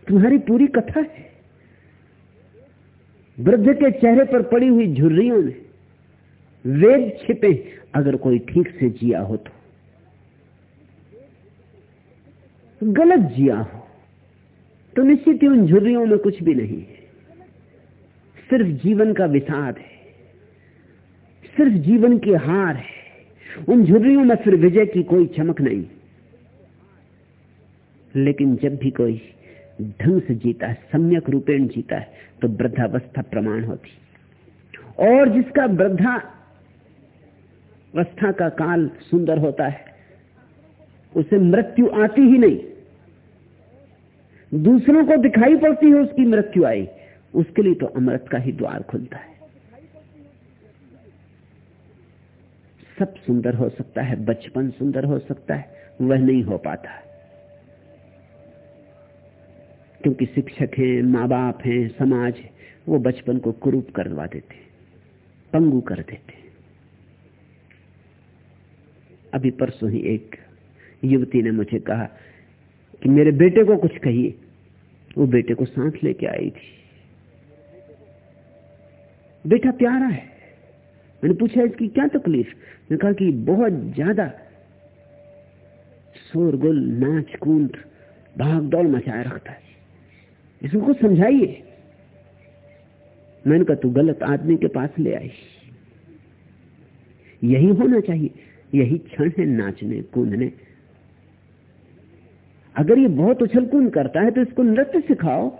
Speaker 1: तुम्हारी पूरी कथा है। वृद्ध के चेहरे पर पड़ी हुई झुर्रियों में वेद छिपे अगर कोई ठीक से जिया हो तो। गलत जिया हो तो निश्चित ही उन झुर्रियों में कुछ भी नहीं है। सिर्फ़ जीवन का विषाद है, सिर्फ़ जीवन की हार है। उन झुर्रियों में फिर विजय की कोई चमक नहीं। लेकिन जब भी कोई ढंग से जीता है, सम्यक रूपेण जीता है तो वृद्धावस्था प्रमाण होती। और जिसका वृद्धावस्था का काल सुंदर होता है, उसे मृत्यु आती ही नहीं। दूसरों को दिखाई पड़ती है उसकी मृत्यु आई, उसके लिए तो अमृत का ही द्वार खुलता है। सब सुंदर हो सकता है, बचपन सुंदर हो सकता है, वह नहीं हो पाता। क्योंकि शिक्षक हैं माँ बाप हैं, समाज है, वो बचपन को कुरूप करवा देते पंगु कर देते अभी परसों ही एक युवती ने मुझे कहा कि मेरे बेटे को कुछ कहिए। वो बेटे को सांस लेके आई थी। बेटा प्यारा है। मैंने पूछा, इसकी क्या तकलीफ़? मैंने कहा कि बहुत ज़्यादा। शोरगुल नाच कूद भाग दौड़ मचाए रखता है। इसको कुछ समझाइए। मैंने कहा, तू गलत आदमी के पास ले आई यही होना चाहिए। यही क्षण है नाचने कूदने। अगर ये बहुत उछल कूद करता है तो इसको नृत्य सिखाओ।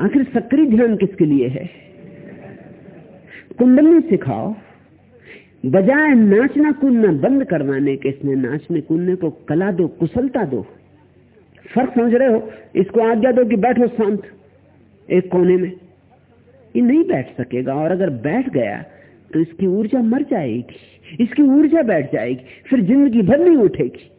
Speaker 1: आखिर सक्रिय ध्यान किसके लिए है? कुंडली सिखाओ। बजाय नाचना कूदना बंद करवाने के इसने नाचने कूदने को कला दो, कुशलता दो। फ़र्क समझ रहे हो? इसको आज्ञा दो कि बैठो शांत, एक कोने में। ये नहीं बैठ सकेगा, और अगर बैठ गया तो इसकी ऊर्जा मर जाएगी, इसकी ऊर्जा बैठ जाएगी, फिर ज़िंदगी भर नहीं उठेगी।